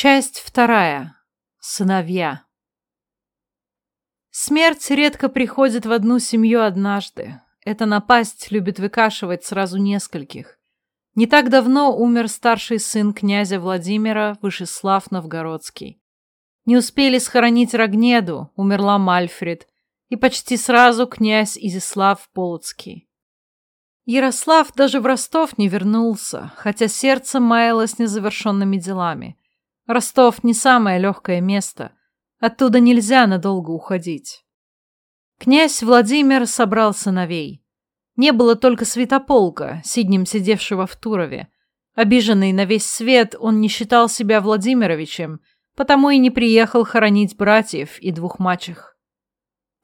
Часть вторая. Сыновья. Смерть редко приходит в одну семью однажды. Эта напасть любит выкашивать сразу нескольких. Не так давно умер старший сын князя Владимира, Вышеслав Новгородский. Не успели схоронить Рогнеду, умерла Мальфред, и почти сразу князь Изислав Полоцкий. Ярослав даже в Ростов не вернулся, хотя сердце маялось незавершенными делами. Ростов не самое легкое место. Оттуда нельзя надолго уходить. Князь Владимир собрал сыновей. Не было только Святополка, сиднем сидевшего в Турове. Обиженный на весь свет, он не считал себя Владимировичем, потому и не приехал хоронить братьев и двух мачех.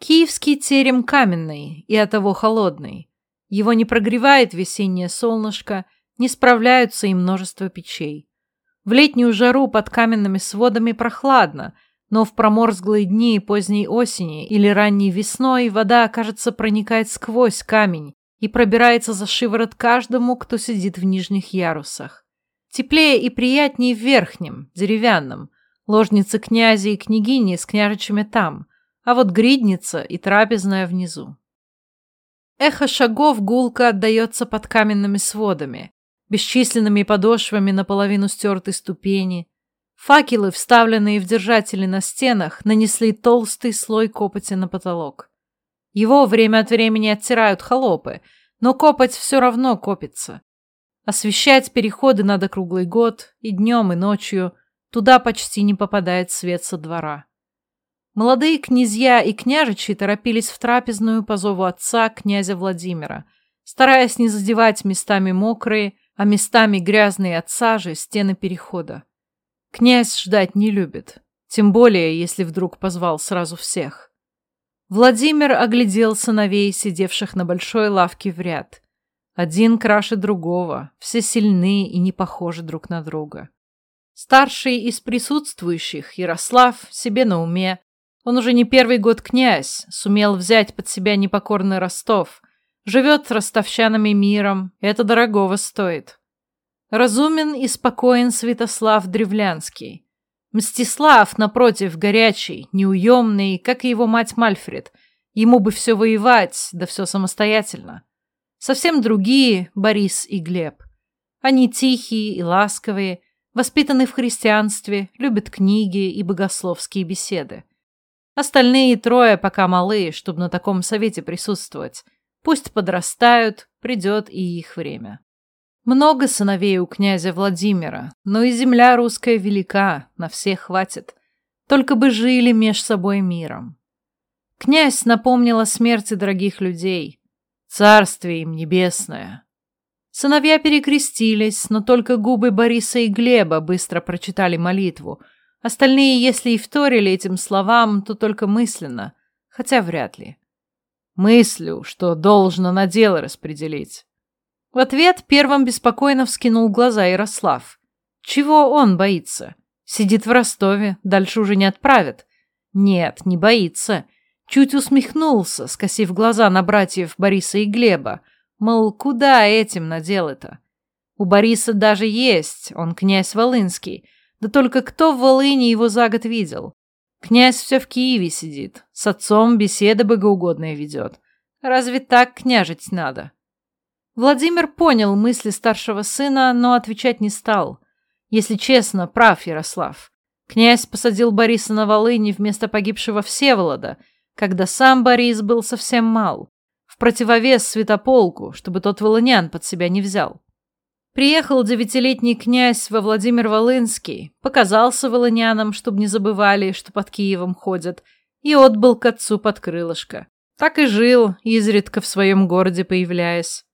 Киевский терем каменный и оттого холодный. Его не прогревает весеннее солнышко, не справляются и множество печей. В летнюю жару под каменными сводами прохладно, но в проморзглые дни поздней осени или ранней весной вода, кажется, проникает сквозь камень и пробирается за шиворот каждому, кто сидит в нижних ярусах. Теплее и приятнее в верхнем, деревянном. Ложницы князя и княгини с княжичами там, а вот гридница и трапезная внизу. Эхо шагов гулко отдается под каменными сводами бесчисленными подошвами наполовину стертой ступени. Факелы, вставленные в держатели на стенах, нанесли толстый слой копоти на потолок. Его время от времени оттирают холопы, но копоть все равно копится. Освещать переходы надо круглый год, и днем, и ночью. Туда почти не попадает свет со двора. Молодые князья и княжичи торопились в трапезную по зову отца, князя Владимира, стараясь не задевать местами мокрые, а местами грязные от сажи стены перехода. Князь ждать не любит, тем более, если вдруг позвал сразу всех. Владимир оглядел сыновей, сидевших на большой лавке в ряд. Один краше другого, все сильны и не похожи друг на друга. Старший из присутствующих, Ярослав, себе на уме. Он уже не первый год князь, сумел взять под себя непокорный Ростов, Живет с ростовщанами миром, это дорогого стоит. Разумен и спокоен Святослав Древлянский. Мстислав, напротив, горячий, неуемный, как и его мать Мальфред. Ему бы все воевать, да все самостоятельно. Совсем другие Борис и Глеб. Они тихие и ласковые, воспитаны в христианстве, любят книги и богословские беседы. Остальные трое пока малы, чтобы на таком совете присутствовать. Пусть подрастают, придет и их время. Много сыновей у князя Владимира, но и земля русская велика, на всех хватит. Только бы жили меж собой миром. Князь напомнил о смерти дорогих людей. Царствие им небесное. Сыновья перекрестились, но только губы Бориса и Глеба быстро прочитали молитву. Остальные, если и вторили этим словам, то только мысленно, хотя вряд ли. Мыслю, что должно на дело распределить. В ответ первым беспокойно вскинул глаза Ярослав. Чего он боится? Сидит в Ростове, дальше уже не отправят. Нет, не боится. Чуть усмехнулся, скосив глаза на братьев Бориса и Глеба. Мол, куда этим надел-то? У Бориса даже есть, он князь Волынский. Да только кто в Волыне его за год видел? Князь все в Киеве сидит, с отцом беседы богоугодные ведет. Разве так княжить надо? Владимир понял мысли старшего сына, но отвечать не стал. Если честно, прав Ярослав. Князь посадил Бориса на Волыни вместо погибшего Всеволода, когда сам Борис был совсем мал, в противовес Святополку, чтобы тот волынян под себя не взял. Приехал девятилетний князь во Владимир-Волынский, показался волынянам, чтобы не забывали, что под Киевом ходят, и отбыл к отцу под крылышко. Так и жил, изредка в своем городе появляясь.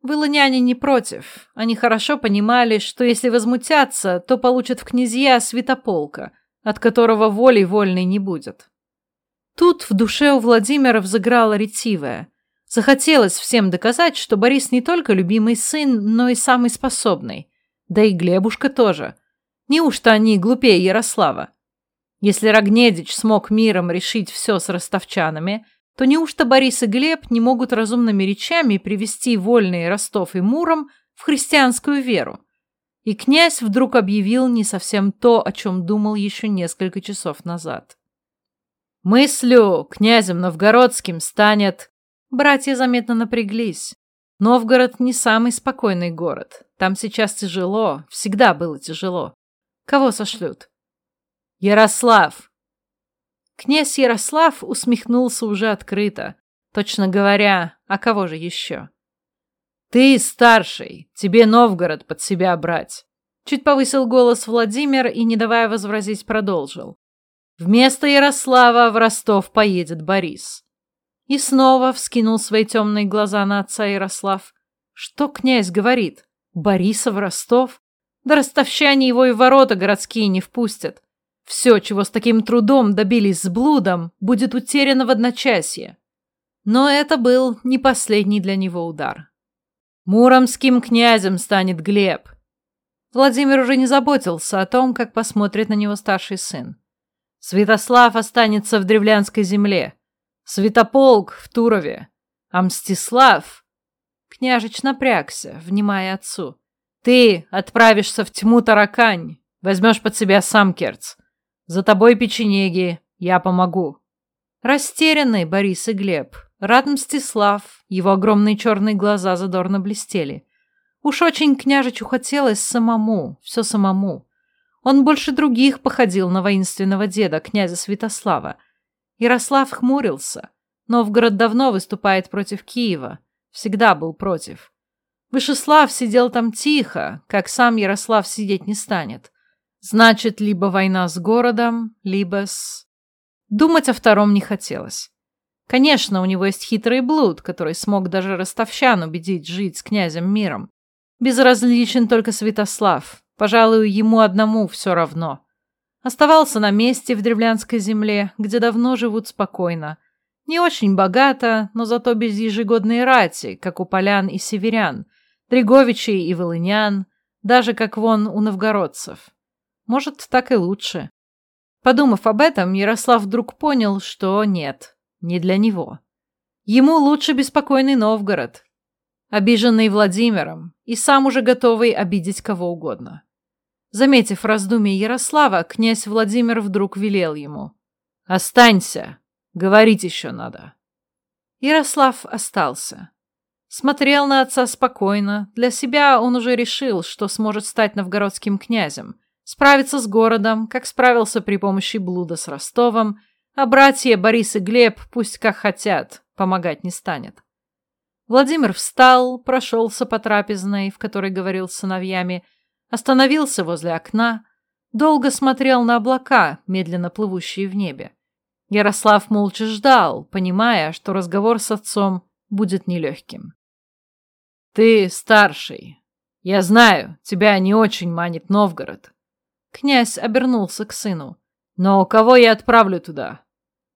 Волыняне не против. Они хорошо понимали, что если возмутятся, то получат в князья святополка, от которого воли вольной не будет. Тут в душе у Владимира взыграла ретивая – Захотелось всем доказать, что Борис не только любимый сын, но и самый способный. Да и Глебушка тоже. Неужто они глупее Ярослава? Если Рогнедич смог миром решить все с ростовчанами, то неужто Борис и Глеб не могут разумными речами привести вольные Ростов и Муром в христианскую веру? И князь вдруг объявил не совсем то, о чем думал еще несколько часов назад. «Мыслю князем новгородским станет...» Братья заметно напряглись. Новгород не самый спокойный город. Там сейчас тяжело, всегда было тяжело. Кого сошлют? Ярослав. Князь Ярослав усмехнулся уже открыто, точно говоря, а кого же еще? Ты старший, тебе Новгород под себя брать. Чуть повысил голос Владимир и, не давая возразить, продолжил. Вместо Ярослава в Ростов поедет Борис. И снова вскинул свои темные глаза на отца Ярослав. Что князь говорит? Бориса в Ростов? Да ростовщане его и ворота городские не впустят. Все, чего с таким трудом добились с блудом, будет утеряно в одночасье. Но это был не последний для него удар. Муромским князем станет Глеб. Владимир уже не заботился о том, как посмотрит на него старший сын. Святослав останется в древлянской земле, Святополк в Турове, а Мстислав... Княжич напрягся, внимая отцу. Ты отправишься в тьму таракань, возьмешь под себя сам Керц. За тобой печенеги, я помогу. Растерянный Борис и Глеб, рад Мстислав, его огромные черные глаза задорно блестели. Уж очень княжичу хотелось самому, все самому. Он больше других походил на воинственного деда, князя Святослава, Ярослав хмурился. Новгород давно выступает против Киева. Всегда был против. Вышеслав сидел там тихо, как сам Ярослав сидеть не станет. Значит, либо война с городом, либо с... Думать о втором не хотелось. Конечно, у него есть хитрый блуд, который смог даже ростовщан убедить жить с князем миром. Безразличен только Святослав. Пожалуй, ему одному все равно. Оставался на месте в древлянской земле, где давно живут спокойно. Не очень богато, но зато без ежегодной рати, как у полян и северян, Дреговичей и волынян, даже как вон у новгородцев. Может, так и лучше. Подумав об этом, Ярослав вдруг понял, что нет, не для него. Ему лучше беспокойный Новгород, обиженный Владимиром и сам уже готовый обидеть кого угодно. Заметив раздумье Ярослава, князь Владимир вдруг велел ему. «Останься! Говорить еще надо!» Ярослав остался. Смотрел на отца спокойно. Для себя он уже решил, что сможет стать новгородским князем, справиться с городом, как справился при помощи блуда с Ростовом, а братья Борис и Глеб пусть как хотят, помогать не станет. Владимир встал, прошелся по трапезной, в которой говорил с сыновьями, остановился возле окна, долго смотрел на облака, медленно плывущие в небе. Ярослав молча ждал, понимая, что разговор с отцом будет нелегким. «Ты старший. Я знаю, тебя не очень манит Новгород». Князь обернулся к сыну. «Но кого я отправлю туда?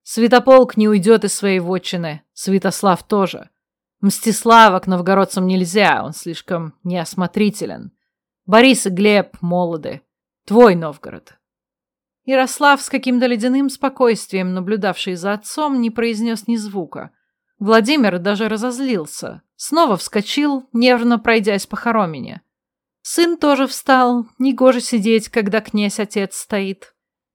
Святополк не уйдет из своей вотчины, Святослав тоже. Мстислава к новгородцам нельзя, он слишком неосмотрителен. Борис и Глеб молоды. Твой Новгород. Ярослав с каким-то ледяным спокойствием, наблюдавший за отцом, не произнес ни звука. Владимир даже разозлился. Снова вскочил, нервно пройдясь по хоромине. Сын тоже встал, негоже сидеть, когда князь-отец стоит.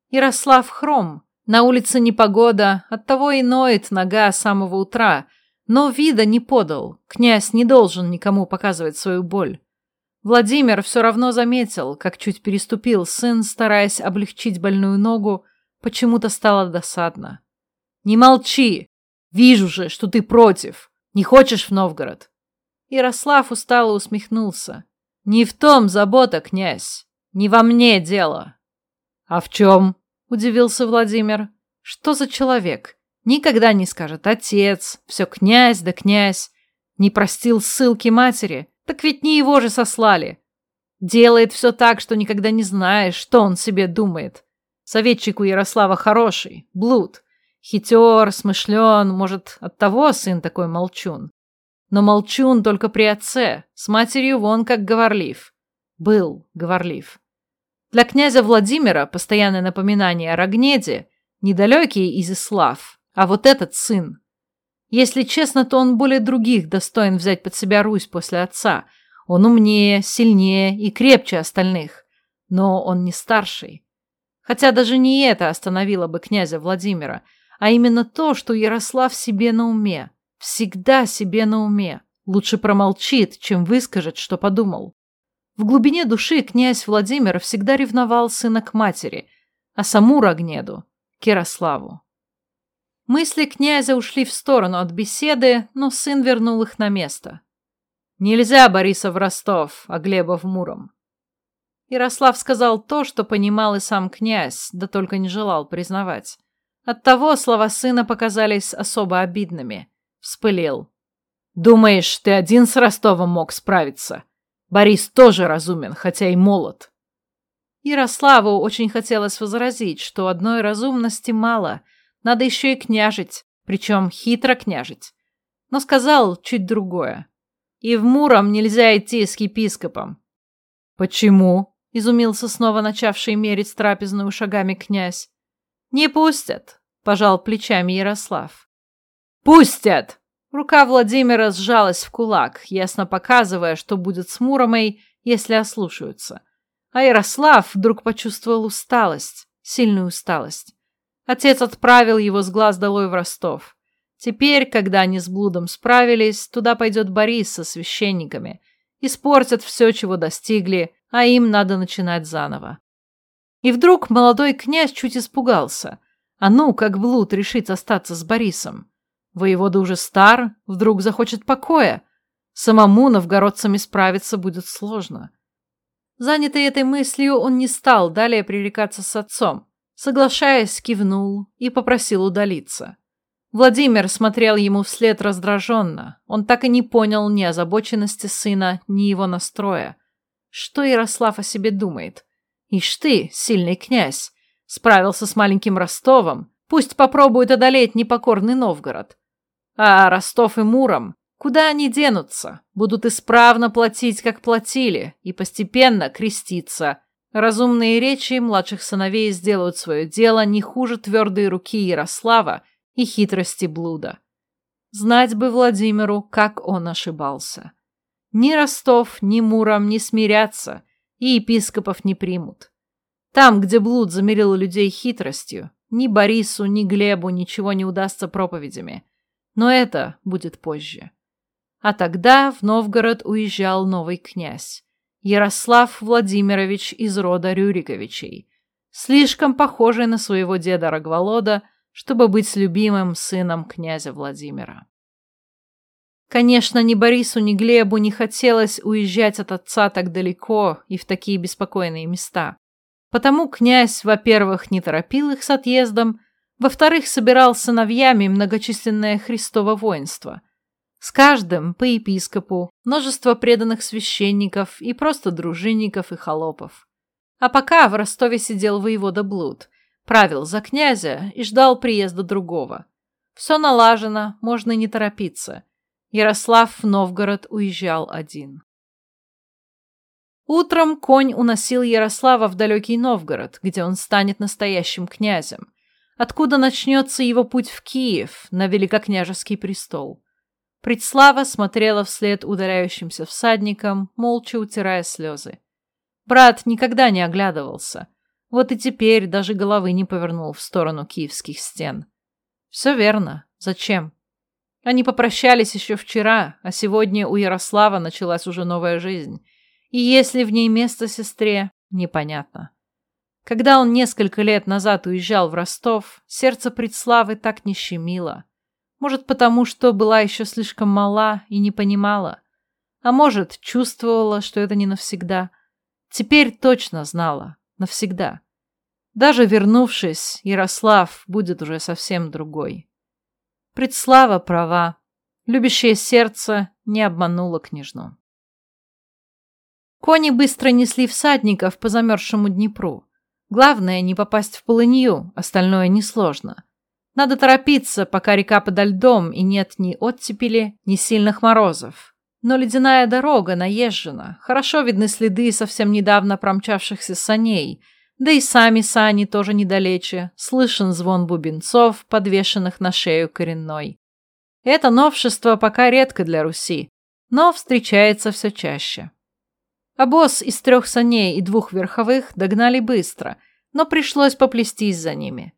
Ярослав хром. На улице непогода, оттого и ноет нога с самого утра. Но вида не подал. Князь не должен никому показывать свою боль. Владимир все равно заметил, как чуть переступил сын, стараясь облегчить больную ногу, почему-то стало досадно. «Не молчи! Вижу же, что ты против! Не хочешь в Новгород!» Ярослав устало усмехнулся. «Не в том забота, князь! Не во мне дело!» «А в чем?» — удивился Владимир. «Что за человек? Никогда не скажет отец, все князь да князь. Не простил ссылки матери, так ведь не его же сослали. Делает все так, что никогда не знаешь, что он себе думает. Советчик у Ярослава хороший, блуд. Хитер, смышлен, может, оттого сын такой молчун. Но молчун только при отце, с матерью вон как говорлив. Был говорлив. Для князя Владимира постоянное напоминание о Рогнеде недалекий Изислав, а вот этот сын. Если честно, то он более других достоин взять под себя Русь после отца. Он умнее, сильнее и крепче остальных. Но он не старший. Хотя даже не это остановило бы князя Владимира, а именно то, что Ярослав себе на уме. Всегда себе на уме. Лучше промолчит, чем выскажет, что подумал. В глубине души князь Владимир всегда ревновал сына к матери, а саму Рогнеду — Ярославу. Мысли князя ушли в сторону от беседы, но сын вернул их на место. «Нельзя Бориса в Ростов, а Глеба в Муром». Ярослав сказал то, что понимал и сам князь, да только не желал признавать. Оттого слова сына показались особо обидными. Вспылил. «Думаешь, ты один с Ростовом мог справиться? Борис тоже разумен, хотя и молод». Ярославу очень хотелось возразить, что одной разумности мало, надо еще и княжить, причем хитро княжить. Но сказал чуть другое. И в Муром нельзя идти с епископом. «Почему?» — изумился снова начавший мерить трапезную шагами князь. «Не пустят», — пожал плечами Ярослав. «Пустят!» Рука Владимира сжалась в кулак, ясно показывая, что будет с Муромой, если ослушаются. А Ярослав вдруг почувствовал усталость, сильную усталость. Отец отправил его с глаз долой в Ростов. Теперь, когда они с блудом справились, туда пойдет Борис со священниками. Испортят все, чего достигли, а им надо начинать заново. И вдруг молодой князь чуть испугался. А ну, как блуд решит остаться с Борисом? Воевода уже стар, вдруг захочет покоя. Самому новгородцами справиться будет сложно. Занятый этой мыслью, он не стал далее пререкаться с отцом. Соглашаясь, кивнул и попросил удалиться. Владимир смотрел ему вслед раздраженно. Он так и не понял ни озабоченности сына, ни его настроя. Что Ярослав о себе думает? Ишь ты, сильный князь, справился с маленьким Ростовом, пусть попробует одолеть непокорный Новгород. А Ростов и Муром, куда они денутся? Будут исправно платить, как платили, и постепенно креститься. Разумные речи младших сыновей сделают свое дело не хуже твердой руки Ярослава и хитрости блуда. Знать бы Владимиру, как он ошибался. Ни Ростов, ни Муром не смирятся, и епископов не примут. Там, где блуд замерил людей хитростью, ни Борису, ни Глебу ничего не удастся проповедями. Но это будет позже. А тогда в Новгород уезжал новый князь. Ярослав Владимирович из рода Рюриковичей, слишком похожий на своего деда Рогволода, чтобы быть любимым сыном князя Владимира. Конечно, ни Борису, ни Глебу не хотелось уезжать от отца так далеко и в такие беспокойные места. Потому князь, во-первых, не торопил их с отъездом, во-вторых, собирал сыновьями многочисленное Христово воинство. С каждым по епископу, множество преданных священников и просто дружинников и холопов. А пока в Ростове сидел воевода Блуд, правил за князя и ждал приезда другого. Все налажено, можно не торопиться. Ярослав в Новгород уезжал один. Утром конь уносил Ярослава в далекий Новгород, где он станет настоящим князем откуда начнется его путь в Киев, на великокняжеский престол. Предслава смотрела вслед удаляющимся всадникам, молча утирая слезы. Брат никогда не оглядывался. Вот и теперь даже головы не повернул в сторону киевских стен. Все верно. Зачем? Они попрощались еще вчера, а сегодня у Ярослава началась уже новая жизнь. И если в ней место сестре, непонятно. Когда он несколько лет назад уезжал в Ростов, сердце предславы так не щемило. Может, потому что была еще слишком мала и не понимала. А может, чувствовала, что это не навсегда. Теперь точно знала. Навсегда. Даже вернувшись, Ярослав будет уже совсем другой. Предслава права. Любящее сердце не обмануло княжну. Кони быстро несли всадников по замерзшему Днепру. Главное не попасть в полынью, остальное несложно. Надо торопиться, пока река подо льдом и нет ни оттепели, ни сильных морозов. Но ледяная дорога наезжена, хорошо видны следы совсем недавно промчавшихся саней, да и сами сани тоже недалече, слышен звон бубенцов, подвешенных на шею коренной. Это новшество пока редко для Руси, но встречается все чаще. Босс из трех саней и двух верховых догнали быстро, но пришлось поплестись за ними.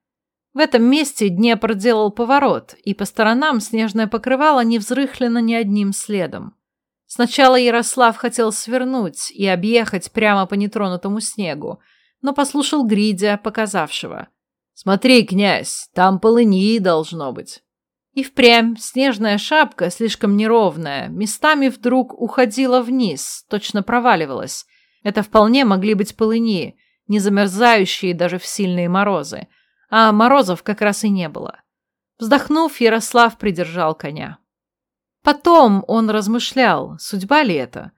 В этом месте Днепр делал поворот, и по сторонам снежное покрывало не взрыхлено ни одним следом. Сначала Ярослав хотел свернуть и объехать прямо по нетронутому снегу, но послушал Гридя, показавшего. «Смотри, князь, там полыни должно быть». И впрямь снежная шапка, слишком неровная, местами вдруг уходила вниз, точно проваливалась. Это вполне могли быть полыни, не замерзающие даже в сильные морозы. А морозов как раз и не было. Вздохнув, Ярослав придержал коня. Потом он размышлял, судьба ли это,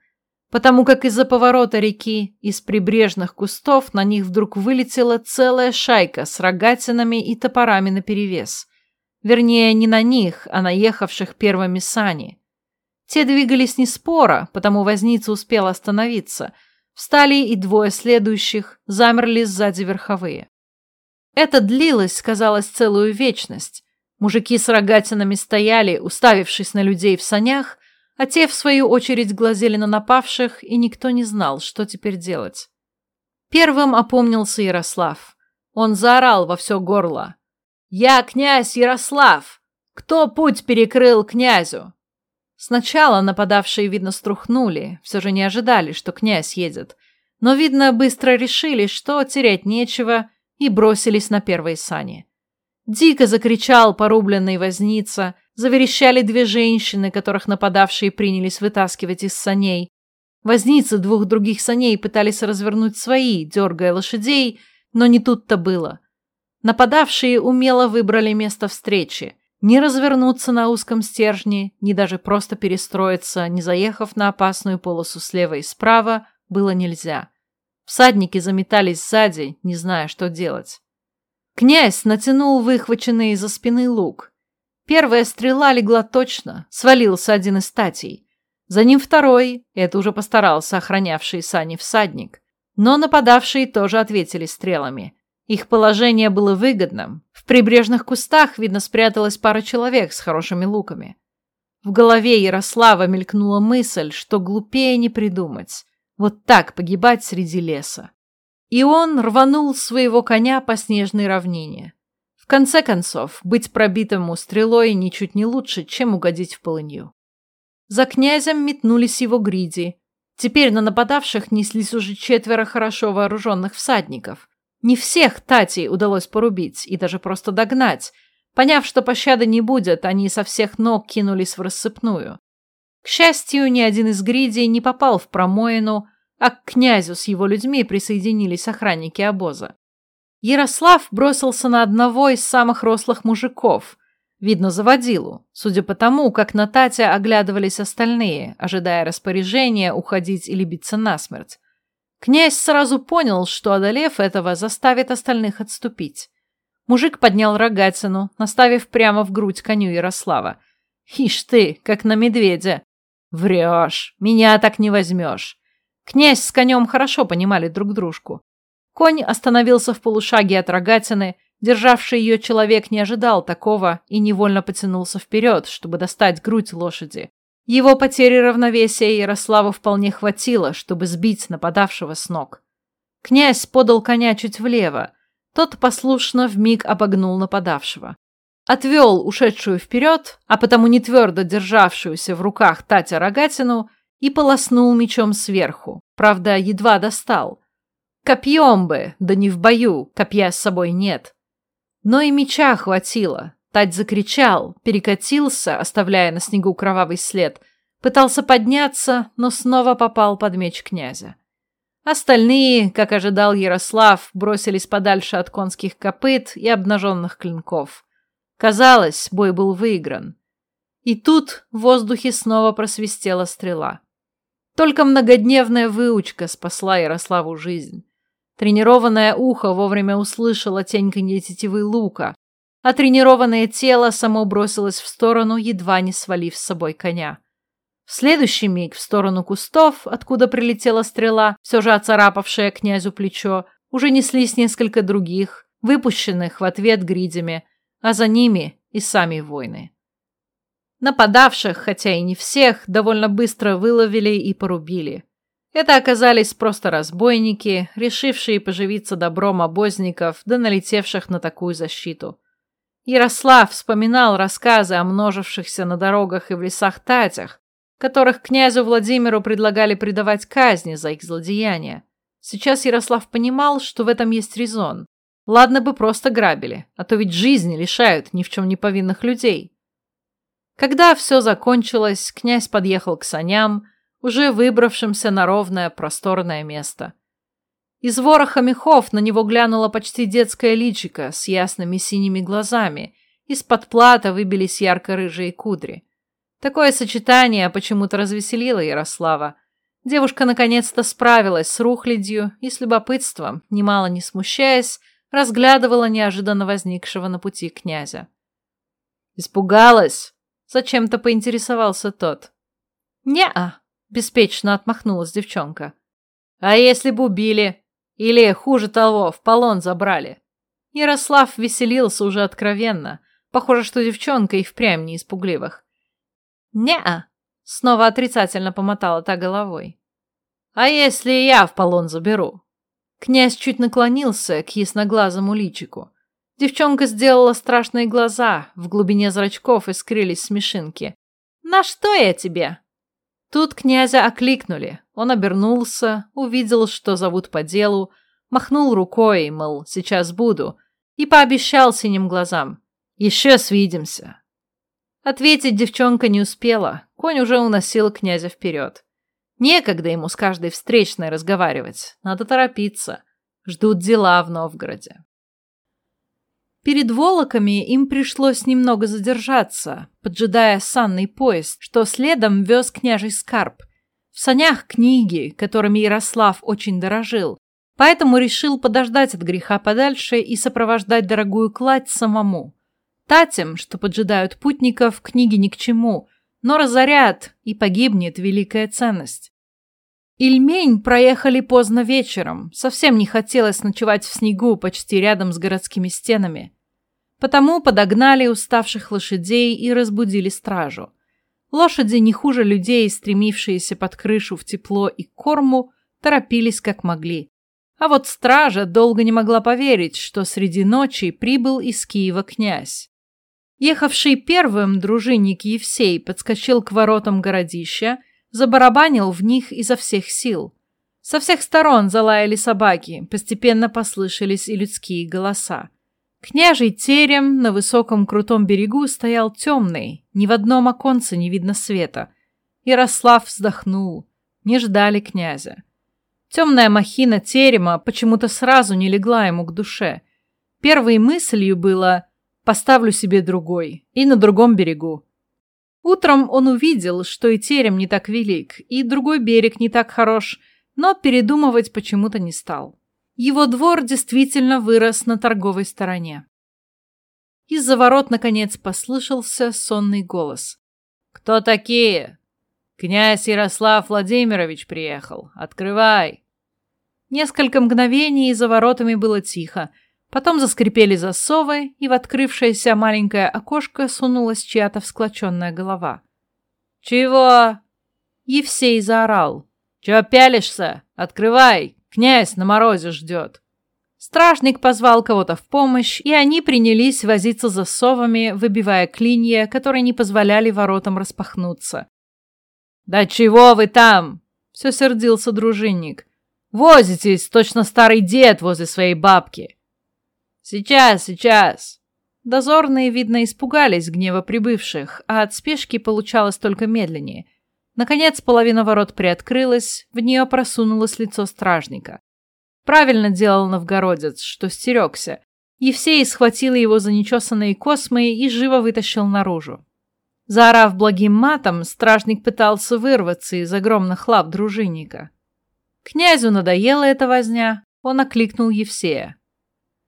потому как из-за поворота реки, из прибрежных кустов на них вдруг вылетела целая шайка с рогатинами и топорами наперевес. Вернее, не на них, а на ехавших первыми сани. Те двигались не споро, потому возница успел остановиться. Встали и двое следующих, замерли сзади верховые. Это длилось, казалось, целую вечность. Мужики с рогатинами стояли, уставившись на людей в санях, а те, в свою очередь, глазели на напавших, и никто не знал, что теперь делать. Первым опомнился Ярослав. Он заорал во все горло. «Я князь Ярослав! Кто путь перекрыл князю?» Сначала нападавшие, видно, струхнули, все же не ожидали, что князь едет. Но, видно, быстро решили, что терять нечего, и бросились на первые сани. Дико закричал порубленный возница, заверещали две женщины, которых нападавшие принялись вытаскивать из саней. Возницы двух других саней пытались развернуть свои, дергая лошадей, но не тут-то было. Нападавшие умело выбрали место встречи. Не развернуться на узком стержне, ни даже просто перестроиться, не заехав на опасную полосу слева и справа, было нельзя. Всадники заметались сзади, не зная, что делать. Князь натянул выхваченный из-за спины лук. Первая стрела легла точно, свалился один из статей. За ним второй, это уже постарался охранявший сани всадник. Но нападавшие тоже ответили стрелами. Их положение было выгодным. В прибрежных кустах, видно, спряталась пара человек с хорошими луками. В голове Ярослава мелькнула мысль, что глупее не придумать. Вот так погибать среди леса. И он рванул своего коня по снежной равнине. В конце концов, быть пробитым стрелой ничуть не лучше, чем угодить в полынью. За князем метнулись его гриди. Теперь на нападавших неслись уже четверо хорошо вооруженных всадников. Не всех Тати удалось порубить и даже просто догнать. Поняв, что пощады не будет, они со всех ног кинулись в рассыпную. К счастью, ни один из гридей не попал в промоину, а к князю с его людьми присоединились охранники обоза. Ярослав бросился на одного из самых рослых мужиков, видно, заводилу, судя по тому, как на Татя оглядывались остальные, ожидая распоряжения уходить или биться насмерть. Князь сразу понял, что, одолев этого, заставит остальных отступить. Мужик поднял рогатину, наставив прямо в грудь коню Ярослава. «Ишь ты, как на медведя!» «Врешь! Меня так не возьмешь!» Князь с конем хорошо понимали друг дружку. Конь остановился в полушаге от рогатины, державший ее человек не ожидал такого и невольно потянулся вперед, чтобы достать грудь лошади. Его потери равновесия Ярославу вполне хватило, чтобы сбить нападавшего с ног. Князь подал коня чуть влево. Тот послушно вмиг обогнул нападавшего. Отвел ушедшую вперед, а потому не твердо державшуюся в руках Татя Рогатину, и полоснул мечом сверху, правда, едва достал. Копьем бы, да не в бою, копья с собой нет. Но и меча хватило. Тать закричал, перекатился, оставляя на снегу кровавый след, пытался подняться, но снова попал под меч князя. Остальные, как ожидал Ярослав, бросились подальше от конских копыт и обнаженных клинков. Казалось, бой был выигран. И тут в воздухе снова просвистела стрела. Только многодневная выучка спасла Ярославу жизнь. Тренированное ухо вовремя услышало теньканье тетивы лука, а тренированное тело само бросилось в сторону, едва не свалив с собой коня. В следующий миг в сторону кустов, откуда прилетела стрела, все же оцарапавшая князю плечо, уже неслись несколько других, выпущенных в ответ гридями, а за ними и сами воины. Нападавших, хотя и не всех, довольно быстро выловили и порубили. Это оказались просто разбойники, решившие поживиться добром обозников, да налетевших на такую защиту. Ярослав вспоминал рассказы о множившихся на дорогах и в лесах татях, которых князю Владимиру предлагали предавать казни за их злодеяния. Сейчас Ярослав понимал, что в этом есть резон. Ладно бы просто грабили, а то ведь жизни лишают ни в чем не повинных людей. Когда все закончилось, князь подъехал к саням, уже выбравшимся на ровное просторное место. Из вороха мехов на него глянула почти детская личика с ясными синими глазами, из-под плата выбились ярко-рыжие кудри. Такое сочетание почему-то развеселило Ярослава. Девушка наконец-то справилась с рухлядью и с любопытством, немало не смущаясь, разглядывала неожиданно возникшего на пути князя. «Испугалась?» — зачем-то поинтересовался тот. «Не-а», — беспечно отмахнулась девчонка. «А если бы убили? Или, хуже того, в полон забрали?» Ярослав веселился уже откровенно. Похоже, что девчонка и впрямь не испугливых. «Не-а», — снова отрицательно помотала та головой. «А если я в полон заберу?» Князь чуть наклонился к ясноглазому личику. Девчонка сделала страшные глаза, в глубине зрачков искрились смешинки. «На что я тебе?» Тут князя окликнули. Он обернулся, увидел, что зовут по делу, махнул рукой, мол, сейчас буду, и пообещал синим глазам. «Еще свидимся». Ответить девчонка не успела, конь уже уносил князя вперед. Некогда ему с каждой встречной разговаривать. Надо торопиться. Ждут дела в Новгороде. Перед Волоками им пришлось немного задержаться, поджидая санный поезд, что следом вез княжий скарб. В санях книги, которыми Ярослав очень дорожил, поэтому решил подождать от греха подальше и сопровождать дорогую кладь самому. Татям, что поджидают путников, книги ни к чему, но разорят, и погибнет великая ценность. Ильмень проехали поздно вечером, совсем не хотелось ночевать в снегу почти рядом с городскими стенами. Потому подогнали уставших лошадей и разбудили стражу. Лошади, не хуже людей, стремившиеся под крышу в тепло и корму, торопились как могли. А вот стража долго не могла поверить, что среди ночи прибыл из Киева князь. Ехавший первым дружинник Евсей подскочил к воротам городища забарабанил в них изо всех сил. Со всех сторон залаяли собаки, постепенно послышались и людские голоса. Княжий терем на высоком крутом берегу стоял темный, ни в одном оконце не видно света. Ярослав вздохнул. Не ждали князя. Темная махина терема почему-то сразу не легла ему к душе. Первой мыслью было «поставлю себе другой» и на другом берегу. Утром он увидел, что и терем не так велик, и другой берег не так хорош, но передумывать почему-то не стал. Его двор действительно вырос на торговой стороне. Из-за ворот, наконец, послышался сонный голос. «Кто такие?» «Князь Ярослав Владимирович приехал. Открывай!» Несколько мгновений за воротами было тихо, Потом заскрипели засовы, и в открывшееся маленькое окошко сунулась чья-то всклоченная голова. «Чего?» Евсей заорал. «Чего пялишься? Открывай! Князь на морозе ждет!» Стражник позвал кого-то в помощь, и они принялись возиться засовами, выбивая клинья, которые не позволяли воротам распахнуться. «Да чего вы там?» — все сердился дружинник. «Возитесь, точно старый дед возле своей бабки!» «Сейчас, сейчас!» Дозорные, видно, испугались гнева прибывших, а от спешки получалось только медленнее. Наконец, половина ворот приоткрылась, в нее просунулось лицо стражника. Правильно делал новгородец, что стерегся. Евсей схватил его за нечесанные космы и живо вытащил наружу. Заорав благим матом, стражник пытался вырваться из огромных лап дружинника. Князю надоела эта возня, он окликнул Евсея.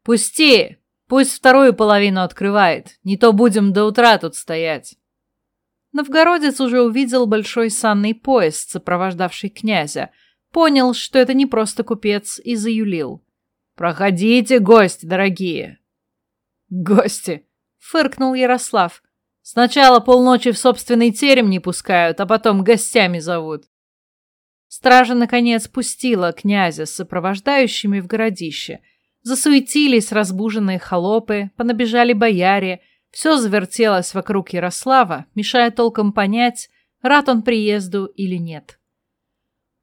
«Пусти! Пусть вторую половину открывает, не то будем до утра тут стоять!» Новгородец уже увидел большой санный поезд, сопровождавший князя, понял, что это не просто купец, и заюлил. «Проходите, гости дорогие!» «Гости!» — фыркнул Ярослав. «Сначала полночи в собственный терем не пускают, а потом гостями зовут». Стража, наконец, пустила князя с сопровождающими в городище. Засуетились разбуженные холопы, понабежали бояре. Все завертелось вокруг Ярослава, мешая толком понять, рад он приезду или нет.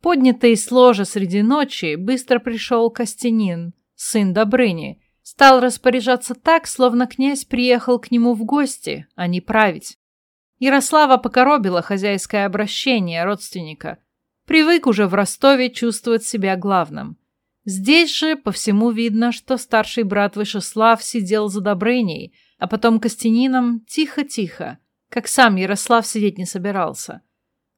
Поднятый с ложа среди ночи, быстро пришел Костянин, сын Добрыни, стал распоряжаться так, словно князь приехал к нему в гости, а не править. Ярослава покоробила хозяйское обращение родственника. Привык уже в Ростове чувствовать себя главным. Здесь же по всему видно, что старший брат Вышеслав сидел за Добрыней, а потом Костянином тихо-тихо, как сам Ярослав сидеть не собирался.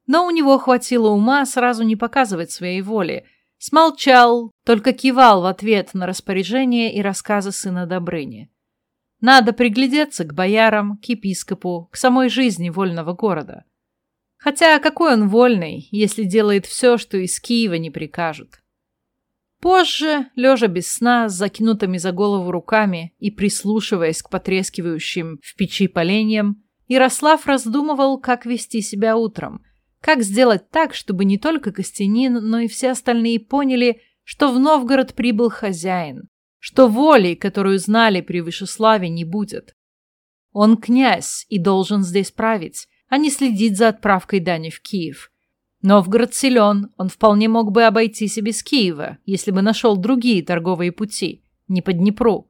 Но у него хватило ума сразу не показывать своей воли. Смолчал, только кивал в ответ на распоряжение и рассказы сына Добрыни. Надо приглядеться к боярам, к епископу, к самой жизни вольного города. Хотя какой он вольный, если делает все, что из Киева не прикажут. Позже, лежа без сна, с закинутыми за голову руками и прислушиваясь к потрескивающим в печи поленьям, Ярослав раздумывал, как вести себя утром, как сделать так, чтобы не только Костянин, но и все остальные поняли, что в Новгород прибыл хозяин, что воли, которую знали при Вышеславе, не будет. Он князь и должен здесь править, а не следить за отправкой дани в Киев. Новгород силен, он вполне мог бы обойтись и без Киева, если бы нашел другие торговые пути, не по Днепру.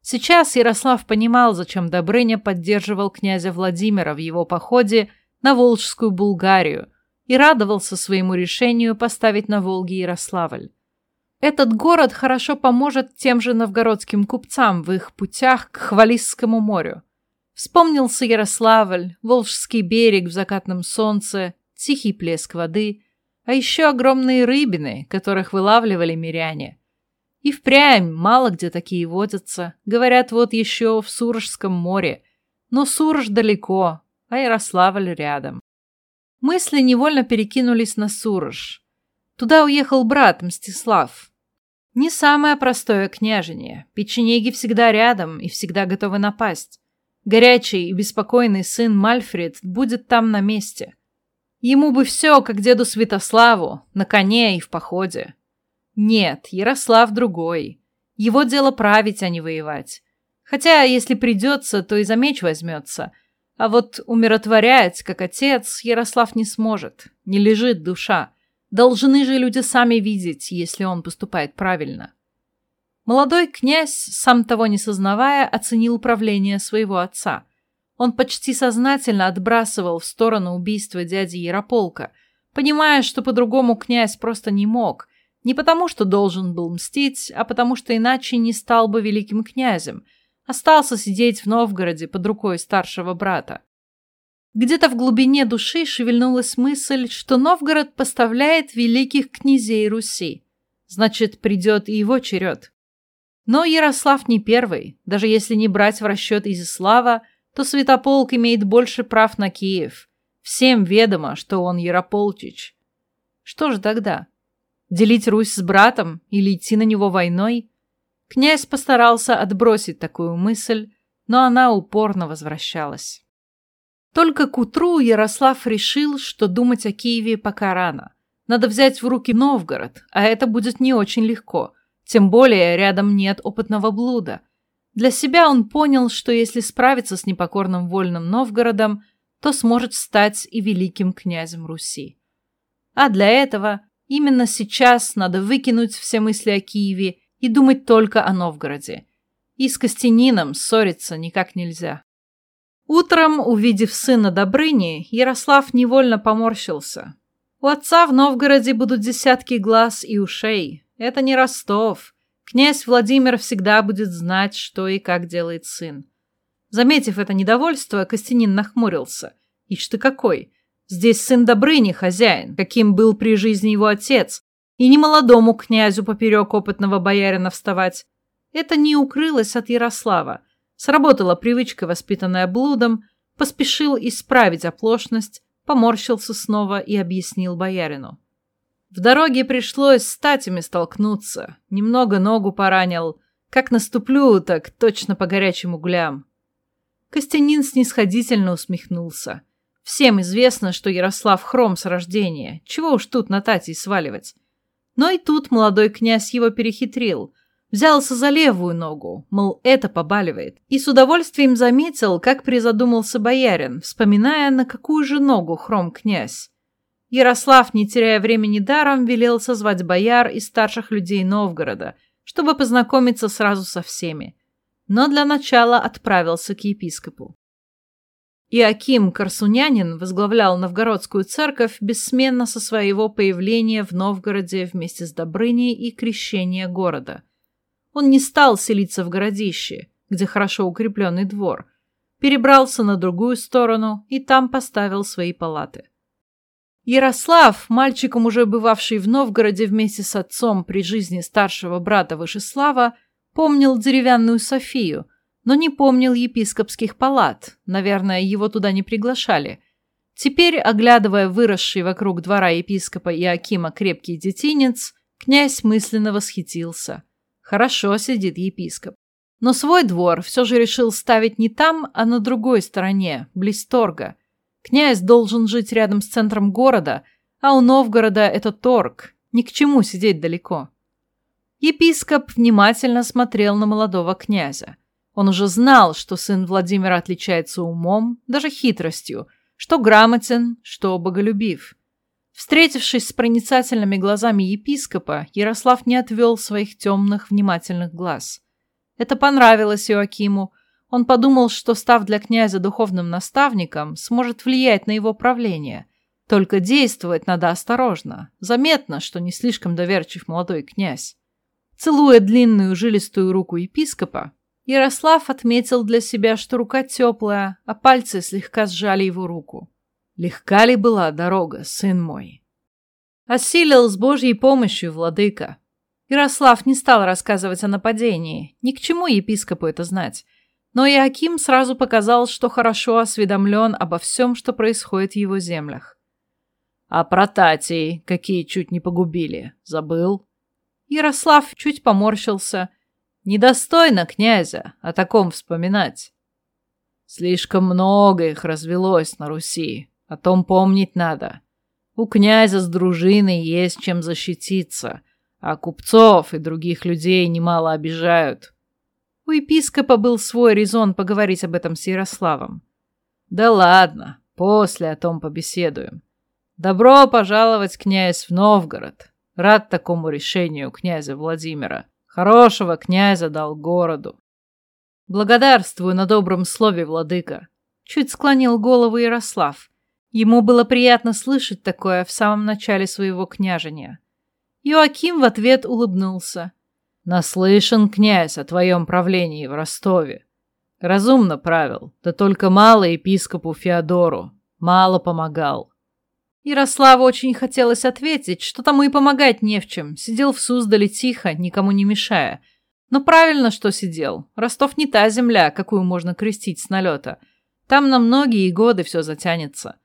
Сейчас Ярослав понимал, зачем Добрыня поддерживал князя Владимира в его походе на Волжскую Булгарию и радовался своему решению поставить на Волге Ярославль. Этот город хорошо поможет тем же новгородским купцам в их путях к Хвалисскому морю. Вспомнился Ярославль, Волжский берег в закатном солнце, тихий плеск воды, а еще огромные рыбины, которых вылавливали миряне. И впрямь мало где такие водятся. Говорят, вот еще в Сурожском море. Но Сурож далеко, а Ярославль рядом. Мысли невольно перекинулись на Сурож. Туда уехал брат Мстислав, не самое простое княжение. Печенеги всегда рядом и всегда готовы напасть. Горячий и беспокойный сын Мальфред будет там на месте. Ему бы все, как деду Святославу, на коне и в походе. Нет, Ярослав другой. Его дело править, а не воевать. Хотя, если придется, то и за меч возьмется. А вот умиротворять, как отец, Ярослав не сможет. Не лежит душа. Должны же люди сами видеть, если он поступает правильно. Молодой князь, сам того не сознавая, оценил управление своего отца. Он почти сознательно отбрасывал в сторону убийства дяди Ярополка, понимая, что по-другому князь просто не мог, не потому что должен был мстить, а потому что иначе не стал бы великим князем, остался сидеть в Новгороде под рукой старшего брата. Где-то в глубине души шевельнулась мысль, что Новгород поставляет великих князей Руси. Значит, придет и его черед. Но Ярослав не первый. Даже если не брать в расчет Изяслава, то Святополк имеет больше прав на Киев. Всем ведомо, что он Ярополчич. Что же тогда? Делить Русь с братом или идти на него войной? Князь постарался отбросить такую мысль, но она упорно возвращалась. Только к утру Ярослав решил, что думать о Киеве пока рано. Надо взять в руки Новгород, а это будет не очень легко. Тем более рядом нет опытного блуда. Для себя он понял, что если справиться с непокорным вольным Новгородом, то сможет стать и великим князем Руси. А для этого именно сейчас надо выкинуть все мысли о Киеве и думать только о Новгороде. И с Костянином ссориться никак нельзя. Утром, увидев сына Добрыни, Ярослав невольно поморщился. У отца в Новгороде будут десятки глаз и ушей. Это не Ростов. Князь Владимир всегда будет знать, что и как делает сын. Заметив это недовольство, Костянин нахмурился. Ишь ты какой! Здесь сын Добрыни хозяин, каким был при жизни его отец, и не молодому князю поперек опытного боярина вставать. Это не укрылось от Ярослава. Сработала привычка, воспитанная блудом, поспешил исправить оплошность, поморщился снова и объяснил боярину. В дороге пришлось с татями столкнуться, немного ногу поранил. Как наступлю, так точно по горячим углям. Костянин снисходительно усмехнулся. Всем известно, что Ярослав хром с рождения. Чего уж тут на Татей сваливать. Но и тут молодой князь его перехитрил. Взялся за левую ногу, мол, это побаливает. И с удовольствием заметил, как призадумался боярин, вспоминая, на какую же ногу хром князь. Ярослав, не теряя времени даром, велел созвать бояр и старших людей Новгорода, чтобы познакомиться сразу со всеми. Но для начала отправился к епископу. Иаким Корсунянин возглавлял новгородскую церковь бессменно со своего появления в Новгороде вместе с Добрыней и крещения города. Он не стал селиться в городище, где хорошо укрепленный двор, перебрался на другую сторону и там поставил свои палаты. Ярослав, мальчиком уже бывавший в Новгороде вместе с отцом при жизни старшего брата Вышеслава, помнил деревянную Софию – но не помнил епископских палат. Наверное, его туда не приглашали. Теперь, оглядывая выросший вокруг двора епископа Иакима крепкий детинец, князь мысленно восхитился. Хорошо сидит епископ. Но свой двор все же решил ставить не там, а на другой стороне, близ торга. Князь должен жить рядом с центром города, а у Новгорода это торг, ни к чему сидеть далеко. Епископ внимательно смотрел на молодого князя. Он уже знал, что сын Владимира отличается умом, даже хитростью, что грамотен, что боголюбив. Встретившись с проницательными глазами епископа, Ярослав не отвел своих темных, внимательных глаз. Это понравилось Иоакиму. Он подумал, что, став для князя духовным наставником, сможет влиять на его правление. Только действовать надо осторожно. Заметно, что не слишком доверчив молодой князь. Целуя длинную жилистую руку епископа, Ярослав отметил для себя, что рука теплая, а пальцы слегка сжали его руку. Легка ли была дорога, сын мой? Осилил с Божьей помощью, владыка. Ярослав не стал рассказывать о нападении, ни к чему епископу это знать. Но Иаким сразу показал, что хорошо осведомлен обо всем, что происходит в его землях. А про Татей, какие чуть не погубили, забыл? Ярослав чуть поморщился – Недостойно князя о таком вспоминать. Слишком много их развелось на Руси, о том помнить надо. У князя с дружиной есть чем защититься, а купцов и других людей немало обижают. У епископа был свой резон поговорить об этом с Ярославом. Да ладно, после о том побеседуем. Добро пожаловать, князь, в Новгород. Рад такому решению князя Владимира. Хорошего князя дал городу. Благодарствую на добром слове, владыка. Чуть склонил голову Ярослав. Ему было приятно слышать такое в самом начале своего княжения. Иоаким в ответ улыбнулся. «Наслышан, князь, о твоем правлении в Ростове. Разумно правил, да только мало епископу Феодору, мало помогал. Ярославу очень хотелось ответить, что тому и помогать не в чем. Сидел в Суздале тихо, никому не мешая. Но правильно, что сидел. Ростов не та земля, какую можно крестить с налета. Там на многие годы все затянется.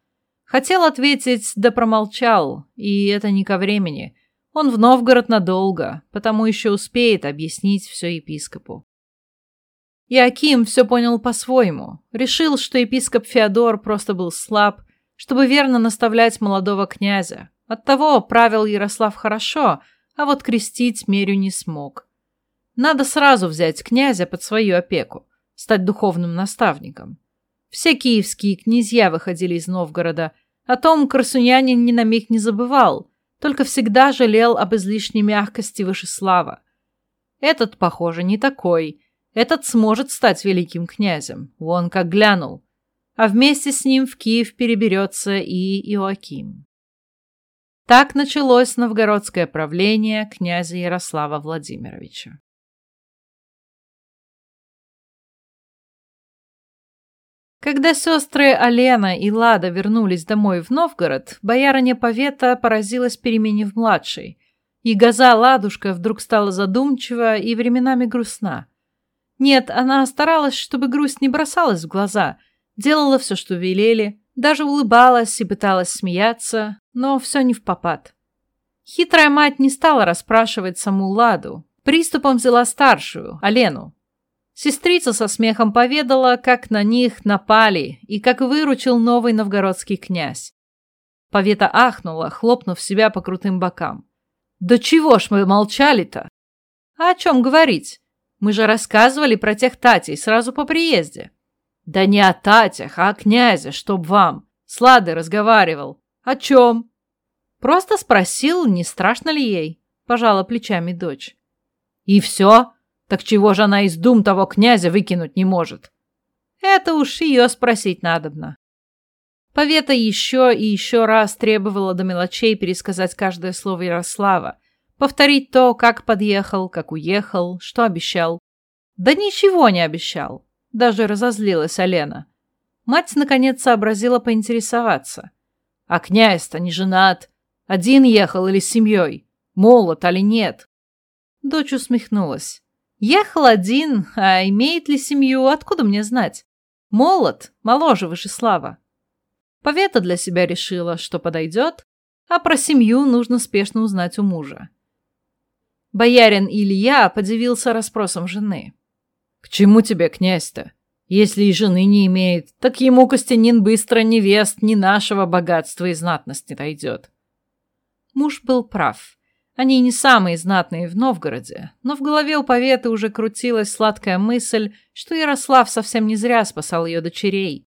Хотел ответить, да промолчал, и это не ко времени. Он в Новгород надолго, потому еще успеет объяснить все епископу. Иаким все понял по-своему. Решил, что епископ Феодор просто был слаб, чтобы верно наставлять молодого князя. Оттого правил Ярослав хорошо, а вот крестить Мерю не смог. Надо сразу взять князя под свою опеку, стать духовным наставником. Все киевские князья выходили из Новгорода, о том Корсунянин ни на миг не забывал, только всегда жалел об излишней мягкости Вышеслава. Этот, похоже, не такой. Этот сможет стать великим князем. Вон как глянул а вместе с ним в Киев переберется и Иоаким. Так началось новгородское правление князя Ярослава Владимировича. Когда сестры Алена и Лада вернулись домой в Новгород, боярыня Повета поразилась перемене в младшей. И газа Ладушка вдруг стала задумчива и временами грустна. Нет, она старалась, чтобы грусть не бросалась в глаза, делала все, что велели, даже улыбалась и пыталась смеяться, но все не в попад. Хитрая мать не стала расспрашивать саму Ладу, приступом взяла старшую, Алену. Сестрица со смехом поведала, как на них напали и как выручил новый новгородский князь. Повета ахнула, хлопнув себя по крутым бокам. «Да чего ж мы молчали-то?» «А о чем говорить? Мы же рассказывали про тех татей сразу по приезде». «Да не о татях, а о князе, чтоб вам. Слады разговаривал. О чем?» «Просто спросил, не страшно ли ей?» Пожала плечами дочь. «И все?» Так чего же она из дум того князя выкинуть не может? Это уж ее спросить надобно. Повета еще и еще раз требовала до мелочей пересказать каждое слово Ярослава, повторить то, как подъехал, как уехал, что обещал. Да ничего не обещал. Даже разозлилась Алена. Мать, наконец, сообразила поинтересоваться. А князь-то не женат. Один ехал или с семьей? Молод или нет? Дочь усмехнулась. Ехал один, а имеет ли семью, откуда мне знать? Молод, моложе Вышеслава. Повета для себя решила, что подойдет, а про семью нужно спешно узнать у мужа. Боярин Илья подивился расспросом жены. «К чему тебе, князь-то? Если и жены не имеет, так ему Костянин быстро невест ни нашего богатства и знатности найдет». Муж был прав. Они не самые знатные в Новгороде, но в голове у поветы уже крутилась сладкая мысль, что Ярослав совсем не зря спасал ее дочерей.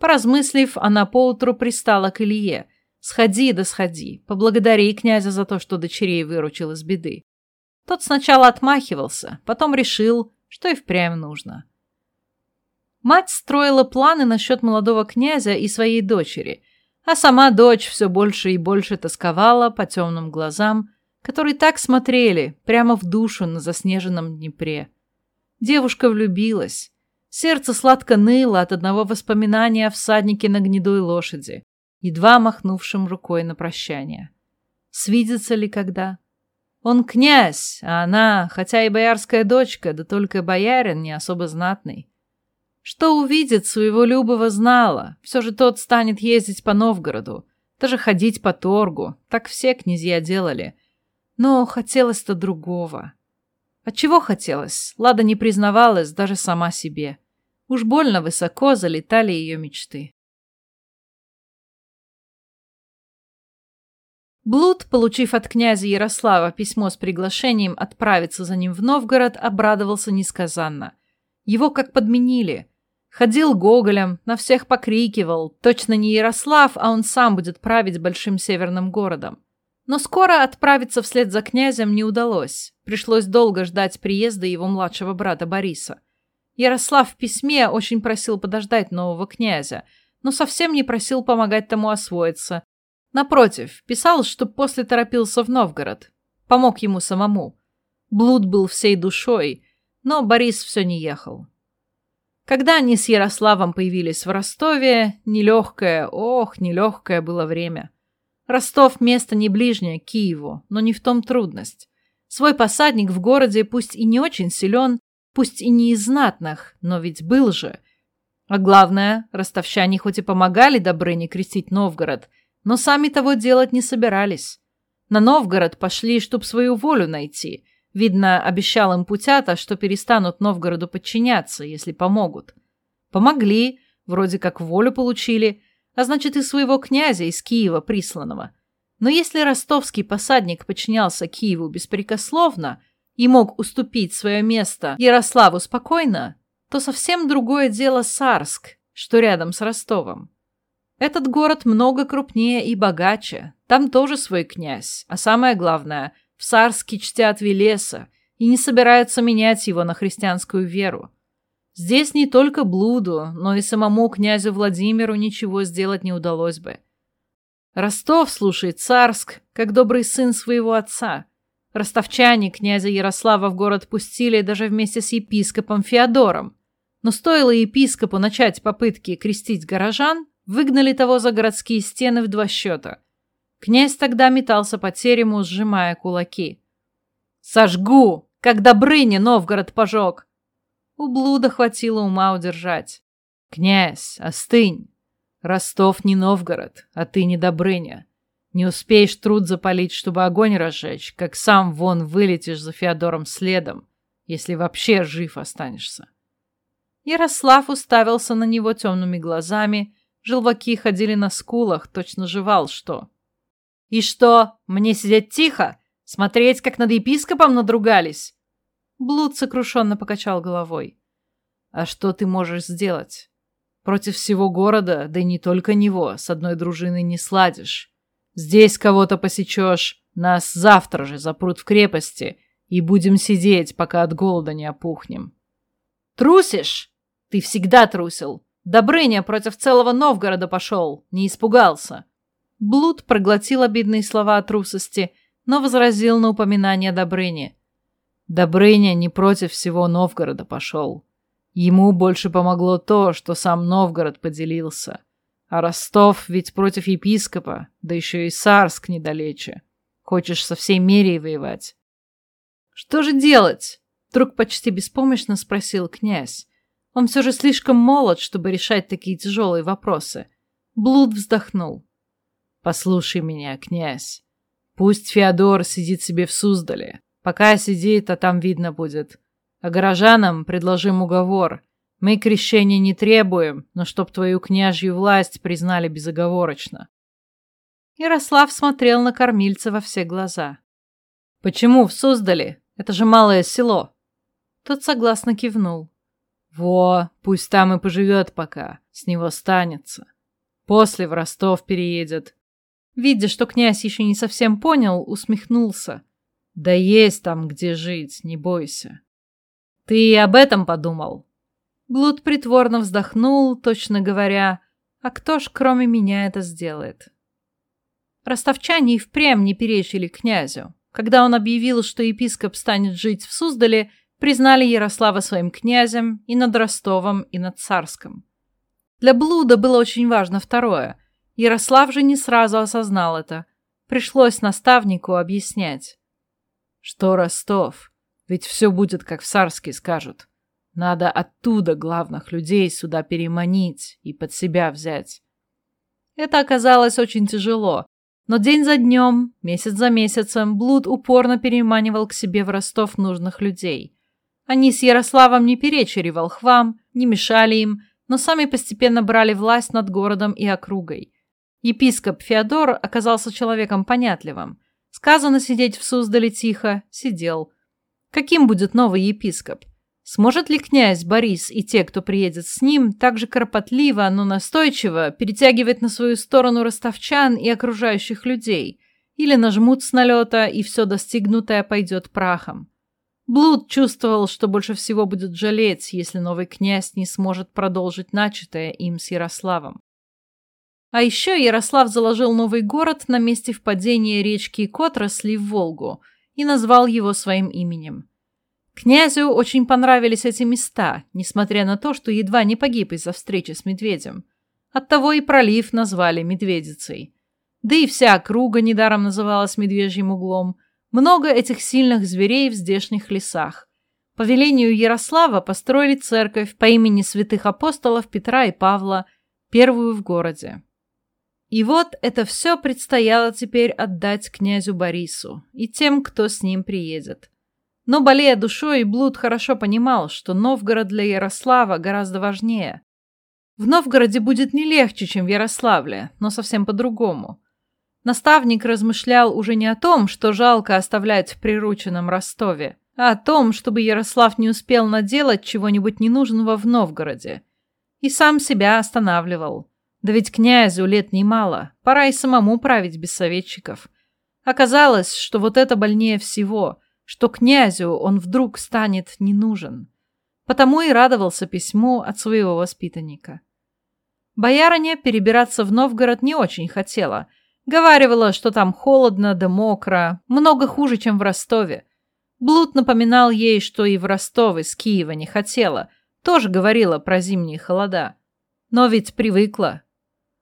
Поразмыслив, она поутру пристала к Илье. «Сходи да сходи, поблагодари князя за то, что дочерей выручил из беды». Тот сначала отмахивался, потом решил, что и впрямь нужно. Мать строила планы насчет молодого князя и своей дочери, а сама дочь все больше и больше тосковала по темным глазам, которые так смотрели прямо в душу на заснеженном Днепре. Девушка влюбилась. Сердце сладко ныло от одного воспоминания о всаднике на гнедой лошади, едва махнувшем рукой на прощание. Свидится ли когда? Он князь, а она, хотя и боярская дочка, да только боярин не особо знатный. Что увидит, своего Любова знала. Все же тот станет ездить по Новгороду, даже ходить по торгу. Так все князья делали — но хотелось-то другого. От чего хотелось? Лада не признавалась даже сама себе. Уж больно высоко залетали ее мечты. Блуд, получив от князя Ярослава письмо с приглашением отправиться за ним в Новгород, обрадовался несказанно. Его как подменили. Ходил гоголем, на всех покрикивал. Точно не Ярослав, а он сам будет править большим северным городом. Но скоро отправиться вслед за князем не удалось. Пришлось долго ждать приезда его младшего брата Бориса. Ярослав в письме очень просил подождать нового князя, но совсем не просил помогать тому освоиться. Напротив, писал, что после торопился в Новгород. Помог ему самому. Блуд был всей душой, но Борис все не ехал. Когда они с Ярославом появились в Ростове, нелегкое, ох, нелегкое было время – Ростов – место не ближнее к Киеву, но не в том трудность. Свой посадник в городе пусть и не очень силен, пусть и не из знатных, но ведь был же. А главное, ростовчане хоть и помогали Добрыне крестить Новгород, но сами того делать не собирались. На Новгород пошли, чтоб свою волю найти. Видно, обещал им Путята, что перестанут Новгороду подчиняться, если помогут. Помогли, вроде как волю получили, а значит и своего князя из Киева присланного. Но если ростовский посадник подчинялся Киеву беспрекословно и мог уступить свое место Ярославу спокойно, то совсем другое дело Сарск, что рядом с Ростовом. Этот город много крупнее и богаче, там тоже свой князь, а самое главное, в Сарске чтят Велеса и не собираются менять его на христианскую веру. Здесь не только блуду, но и самому князю Владимиру ничего сделать не удалось бы. Ростов слушает Царск, как добрый сын своего отца. Ростовчане князя Ярослава в город пустили даже вместе с епископом Феодором. Но стоило епископу начать попытки крестить горожан, выгнали того за городские стены в два счета. Князь тогда метался по терему, сжимая кулаки. «Сожгу, как Добрыня Новгород пожег!» У блуда хватило ума удержать. «Князь, остынь! Ростов не Новгород, а ты не Добрыня. Не успеешь труд запалить, чтобы огонь разжечь, как сам вон вылетишь за Феодором следом, если вообще жив останешься». Ярослав уставился на него темными глазами, желваки ходили на скулах, точно жевал что. «И что, мне сидеть тихо? Смотреть, как над епископом надругались?» Блуд сокрушенно покачал головой. «А что ты можешь сделать? Против всего города, да и не только него, с одной дружиной не сладишь. Здесь кого-то посечешь, нас завтра же запрут в крепости, и будем сидеть, пока от голода не опухнем». «Трусишь? Ты всегда трусил. Добрыня против целого Новгорода пошел, не испугался». Блуд проглотил обидные слова о трусости, но возразил на упоминание Добрыни. Добрыня не против всего Новгорода пошел. Ему больше помогло то, что сам Новгород поделился. А Ростов ведь против епископа, да еще и Сарск недалече. Хочешь со всей мерей воевать. «Что же делать?» — вдруг почти беспомощно спросил князь. Он все же слишком молод, чтобы решать такие тяжелые вопросы. Блуд вздохнул. «Послушай меня, князь. Пусть Феодор сидит себе в Суздале. Пока сидит, а там видно будет. А горожанам предложим уговор. Мы крещения не требуем, но чтоб твою княжью власть признали безоговорочно». Ярослав смотрел на кормильца во все глаза. «Почему в Суздале? Это же малое село». Тот согласно кивнул. Во, пусть там и поживет пока, с него станется. После в Ростов переедет. Видя, что князь еще не совсем понял, усмехнулся. Да есть там где жить, не бойся. Ты и об этом подумал? Блуд притворно вздохнул, точно говоря, а кто ж кроме меня это сделает? Ростовчане и впрямь не перечили князю. Когда он объявил, что епископ станет жить в Суздале, признали Ярослава своим князем и над Ростовом, и над Царском. Для Блуда было очень важно второе. Ярослав же не сразу осознал это. Пришлось наставнику объяснять. Что Ростов? Ведь все будет, как в Царске скажут. Надо оттуда главных людей сюда переманить и под себя взять. Это оказалось очень тяжело, но день за днем, месяц за месяцем Блуд упорно переманивал к себе в Ростов нужных людей. Они с Ярославом не перечили волхвам, не мешали им, но сами постепенно брали власть над городом и округой. Епископ Феодор оказался человеком понятливым. Сказано сидеть в Суздале тихо, сидел. Каким будет новый епископ? Сможет ли князь Борис и те, кто приедет с ним, так же кропотливо, но настойчиво перетягивать на свою сторону ростовчан и окружающих людей? Или нажмут с налета, и все достигнутое пойдет прахом? Блуд чувствовал, что больше всего будет жалеть, если новый князь не сможет продолжить начатое им с Ярославом. А еще Ярослав заложил новый город на месте впадения речки Котросли в Волгу и назвал его своим именем. Князю очень понравились эти места, несмотря на то, что едва не погиб из-за встречи с медведем. Оттого и пролив назвали Медведицей. Да и вся округа недаром называлась Медвежьим углом – много этих сильных зверей в здешних лесах. По велению Ярослава построили церковь по имени святых апостолов Петра и Павла, первую в городе. И вот это все предстояло теперь отдать князю Борису и тем, кто с ним приедет. Но, болея душой, Блуд хорошо понимал, что Новгород для Ярослава гораздо важнее. В Новгороде будет не легче, чем в Ярославле, но совсем по-другому. Наставник размышлял уже не о том, что жалко оставлять в прирученном Ростове, а о том, чтобы Ярослав не успел наделать чего-нибудь ненужного в Новгороде. И сам себя останавливал. Да ведь князю лет немало, пора и самому править без советчиков. Оказалось, что вот это больнее всего, что князю он вдруг станет не нужен. Потому и радовался письму от своего воспитанника. Боярыня перебираться в Новгород не очень хотела – Говаривала, что там холодно да мокро, много хуже, чем в Ростове. Блуд напоминал ей, что и в Ростове с Киева не хотела, тоже говорила про зимние холода. Но ведь привыкла.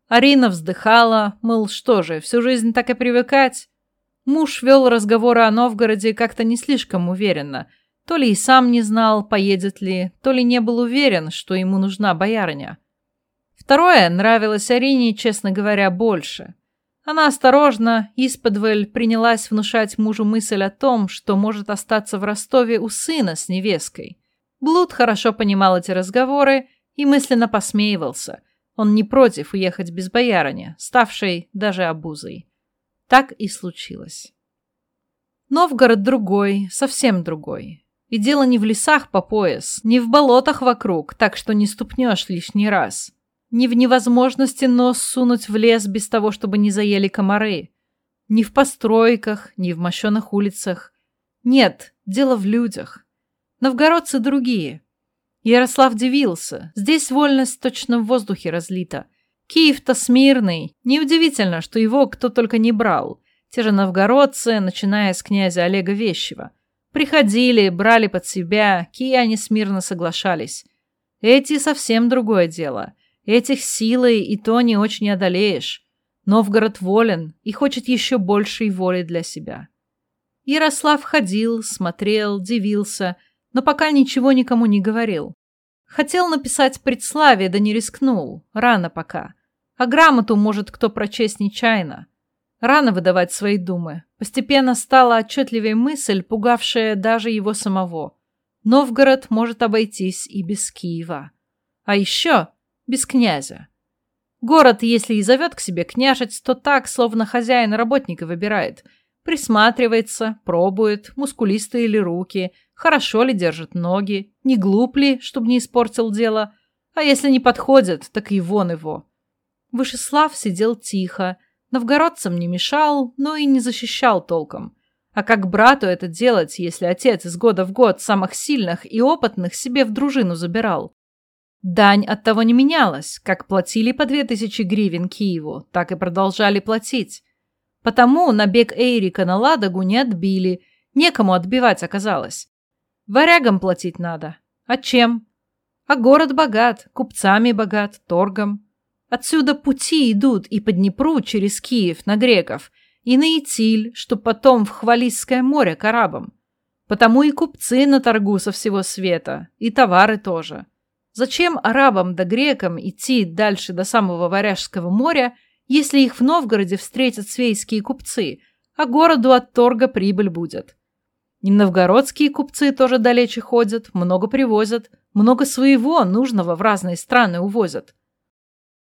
Арина вздыхала, мол, что же, всю жизнь так и привыкать? Муж вел разговоры о Новгороде как-то не слишком уверенно. То ли и сам не знал, поедет ли, то ли не был уверен, что ему нужна боярыня. Второе нравилось Арине, честно говоря, больше. Она осторожно, исподволь, принялась внушать мужу мысль о том, что может остаться в Ростове у сына с невесткой. Блуд хорошо понимал эти разговоры и мысленно посмеивался. Он не против уехать без боярыни, ставшей даже обузой. Так и случилось. Новгород другой, совсем другой. И дело не в лесах по пояс, не в болотах вокруг, так что не ступнешь лишний раз. Не в невозможности нос сунуть в лес без того, чтобы не заели комары. Не в постройках, не в мощенных улицах. Нет, дело в людях. Новгородцы другие. Ярослав дивился. Здесь вольность точно в воздухе разлита. Киев-то смирный. Неудивительно, что его кто только не брал. Те же новгородцы, начиная с князя Олега Вещева. Приходили, брали под себя, кияне смирно соглашались. Эти совсем другое дело. Этих силой и то не очень одолеешь. Новгород волен и хочет еще большей воли для себя. Ярослав ходил, смотрел, дивился, но пока ничего никому не говорил. Хотел написать предславие, да не рискнул. Рано пока. А грамоту может кто прочесть нечаянно. Рано выдавать свои думы. Постепенно стала отчетливее мысль, пугавшая даже его самого. Новгород может обойтись и без Киева. А еще без князя. Город, если и зовет к себе княжить, то так, словно хозяин работника выбирает. Присматривается, пробует, мускулистые ли руки, хорошо ли держит ноги, не глуп ли, чтобы не испортил дело. А если не подходит, так и вон его. Вышеслав сидел тихо, новгородцам не мешал, но и не защищал толком. А как брату это делать, если отец из года в год самых сильных и опытных себе в дружину забирал? Дань от того не менялась. Как платили по две тысячи гривен Киеву, так и продолжали платить. Потому набег Эйрика на Ладогу не отбили, некому отбивать оказалось. Варягам платить надо. А чем? А город богат, купцами богат, торгом. Отсюда пути идут и по Днепру через Киев на греков, и на Итиль, чтоб потом в Хвалисское море к арабам. Потому и купцы на торгу со всего света, и товары тоже. Зачем арабам да грекам идти дальше до самого Варяжского моря, если их в Новгороде встретят свейские купцы, а городу от торга прибыль будет? И новгородские купцы тоже далече ходят, много привозят, много своего нужного в разные страны увозят.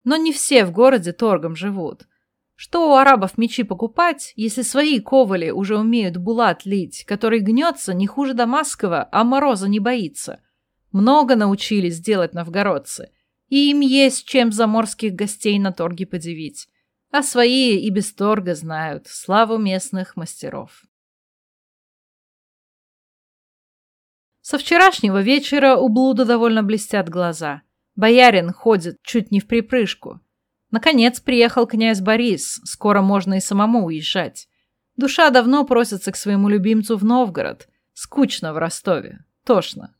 Но не все в городе торгом живут. Что у арабов мечи покупать, если свои ковали уже умеют булат лить, который гнется не хуже дамасского, а мороза не боится – много научились делать новгородцы, и им есть чем заморских гостей на торге подивить. А свои и без торга знают славу местных мастеров. Со вчерашнего вечера у блуда довольно блестят глаза. Боярин ходит чуть не в припрыжку. Наконец приехал князь Борис, скоро можно и самому уезжать. Душа давно просится к своему любимцу в Новгород. Скучно в Ростове. Тошно.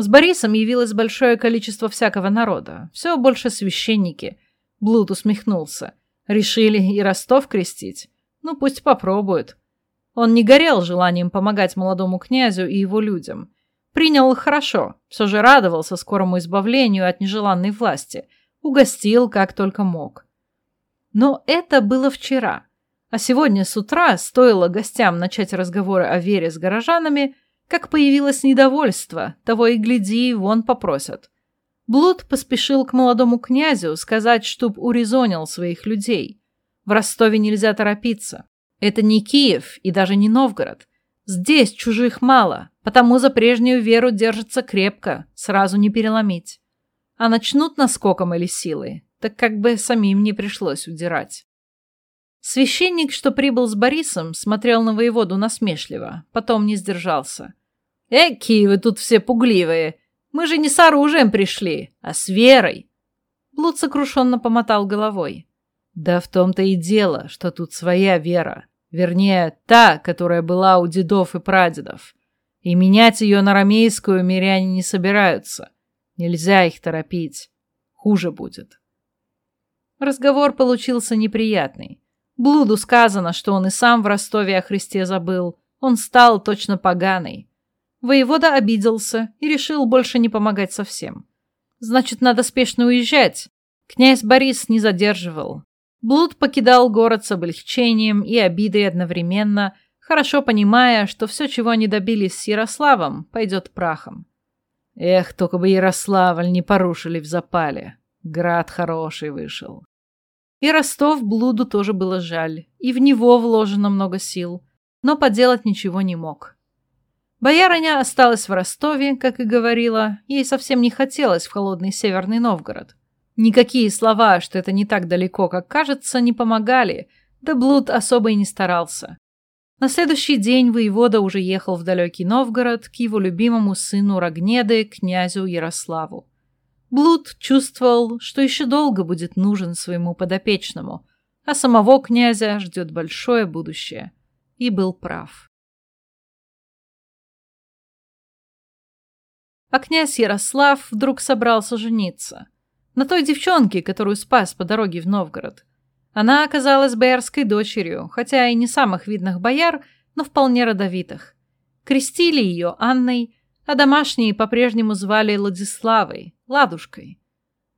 С Борисом явилось большое количество всякого народа. Все больше священники. Блуд усмехнулся. Решили и Ростов крестить? Ну, пусть попробуют. Он не горел желанием помогать молодому князю и его людям. Принял хорошо, все же радовался скорому избавлению от нежеланной власти. Угостил как только мог. Но это было вчера. А сегодня с утра, стоило гостям начать разговоры о вере с горожанами – как появилось недовольство, того и гляди, вон попросят. Блуд поспешил к молодому князю сказать, чтоб урезонил своих людей. В Ростове нельзя торопиться. Это не Киев и даже не Новгород. Здесь чужих мало, потому за прежнюю веру держится крепко, сразу не переломить. А начнут наскоком или силой, так как бы самим не пришлось удирать. Священник, что прибыл с Борисом, смотрел на воеводу насмешливо, потом не сдержался. «Эки вы тут все пугливые! Мы же не с оружием пришли, а с верой!» Блуд сокрушенно помотал головой. «Да в том-то и дело, что тут своя вера. Вернее, та, которая была у дедов и прадедов. И менять ее на рамейскую миряне не собираются. Нельзя их торопить. Хуже будет». Разговор получился неприятный. Блуду сказано, что он и сам в Ростове о Христе забыл. Он стал точно поганый. Воевода обиделся и решил больше не помогать совсем. Значит, надо спешно уезжать. Князь Борис не задерживал. Блуд покидал город с облегчением и обидой одновременно, хорошо понимая, что все, чего они добились с Ярославом, пойдет прахом. Эх, только бы Ярославль не порушили в запале. Град хороший вышел. И Ростов блуду тоже было жаль, и в него вложено много сил, но поделать ничего не мог. Боярыня осталась в Ростове, как и говорила, ей совсем не хотелось в холодный северный Новгород. Никакие слова, что это не так далеко, как кажется, не помогали, да блуд особо и не старался. На следующий день воевода уже ехал в далекий Новгород к его любимому сыну Рогнеды, князю Ярославу. Блуд чувствовал, что еще долго будет нужен своему подопечному, а самого князя ждет большое будущее. И был прав. А князь Ярослав вдруг собрался жениться. На той девчонке, которую спас по дороге в Новгород. Она оказалась боярской дочерью, хотя и не самых видных бояр, но вполне родовитых. Крестили ее Анной, а домашние по-прежнему звали Владиславой, Ладушкой.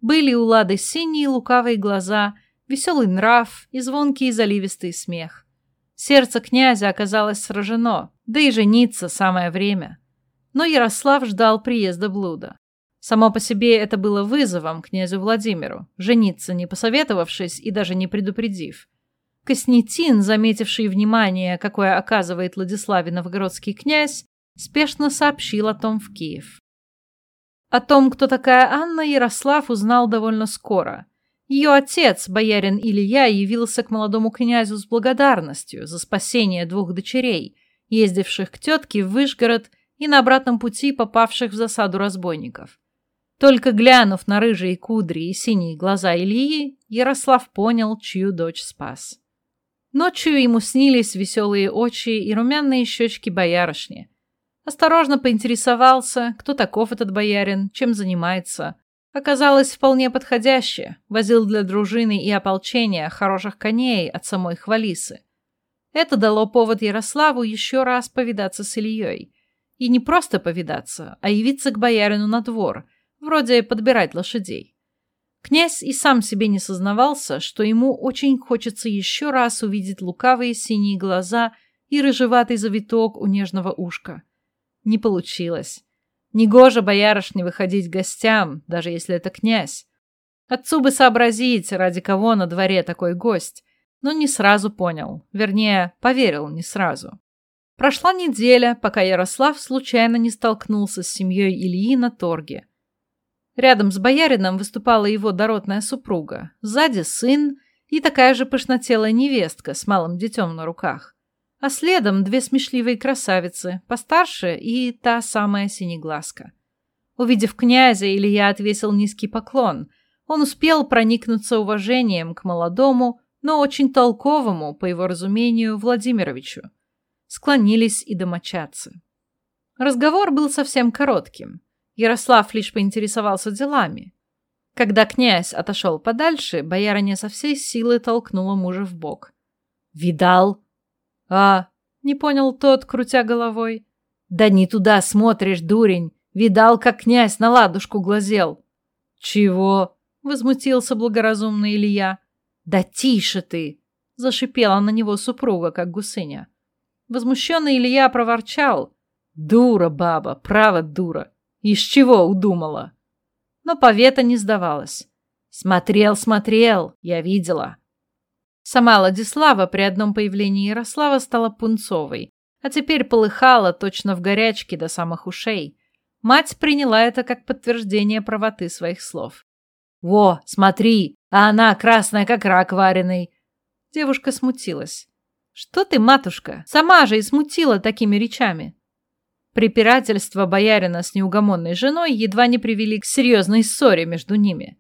Были у Лады синие лукавые глаза, веселый нрав и звонкий заливистый смех. Сердце князя оказалось сражено, да и жениться самое время. Но Ярослав ждал приезда блуда. Само по себе это было вызовом князю Владимиру, жениться не посоветовавшись и даже не предупредив. Коснетин, заметивший внимание, какое оказывает Владиславе новгородский князь, спешно сообщил о том в Киев. О том, кто такая Анна, Ярослав узнал довольно скоро. Ее отец, боярин Илья, явился к молодому князю с благодарностью за спасение двух дочерей, ездивших к тетке в Вышгород и на обратном пути попавших в засаду разбойников. Только глянув на рыжие кудри и синие глаза Ильи, Ярослав понял, чью дочь спас. Ночью ему снились веселые очи и румяные щечки боярышни. Осторожно поинтересовался, кто таков этот боярин, чем занимается. Оказалось вполне подходящее, возил для дружины и ополчения хороших коней от самой Хвалисы. Это дало повод Ярославу еще раз повидаться с Ильей. И не просто повидаться, а явиться к боярину на двор – Вроде подбирать лошадей. Князь и сам себе не сознавался, что ему очень хочется еще раз увидеть лукавые синие глаза и рыжеватый завиток у нежного ушка. Не получилось. Негоже боярышне выходить гостям, даже если это князь. Отцу бы сообразить, ради кого на дворе такой гость, но не сразу понял, вернее, поверил не сразу. Прошла неделя, пока Ярослав случайно не столкнулся с семьей Ильи на торге. Рядом с боярином выступала его дородная супруга, сзади сын и такая же пышнотелая невестка с малым детем на руках. А следом две смешливые красавицы, постарше и та самая синеглазка. Увидев князя, Илья отвесил низкий поклон. Он успел проникнуться уважением к молодому, но очень толковому, по его разумению, Владимировичу. Склонились и домочадцы. Разговор был совсем коротким. Ярослав лишь поинтересовался делами. Когда князь отошел подальше, боярыня со всей силы толкнула мужа в бок. «Видал?» «А?» — не понял тот, крутя головой. «Да не туда смотришь, дурень! Видал, как князь на ладушку глазел!» «Чего?» — возмутился благоразумный Илья. «Да тише ты!» — зашипела на него супруга, как гусыня. Возмущенный Илья проворчал. «Дура, баба, право дура! Из чего удумала? Но Повета не сдавалась. Смотрел, смотрел, я видела. Сама Ладислава при одном появлении Ярослава стала пунцовой, а теперь полыхала точно в горячке до самых ушей. Мать приняла это как подтверждение правоты своих слов. «Во, смотри, а она красная, как рак вареный!» Девушка смутилась. «Что ты, матушка, сама же и смутила такими речами!» Препирательства боярина с неугомонной женой едва не привели к серьезной ссоре между ними.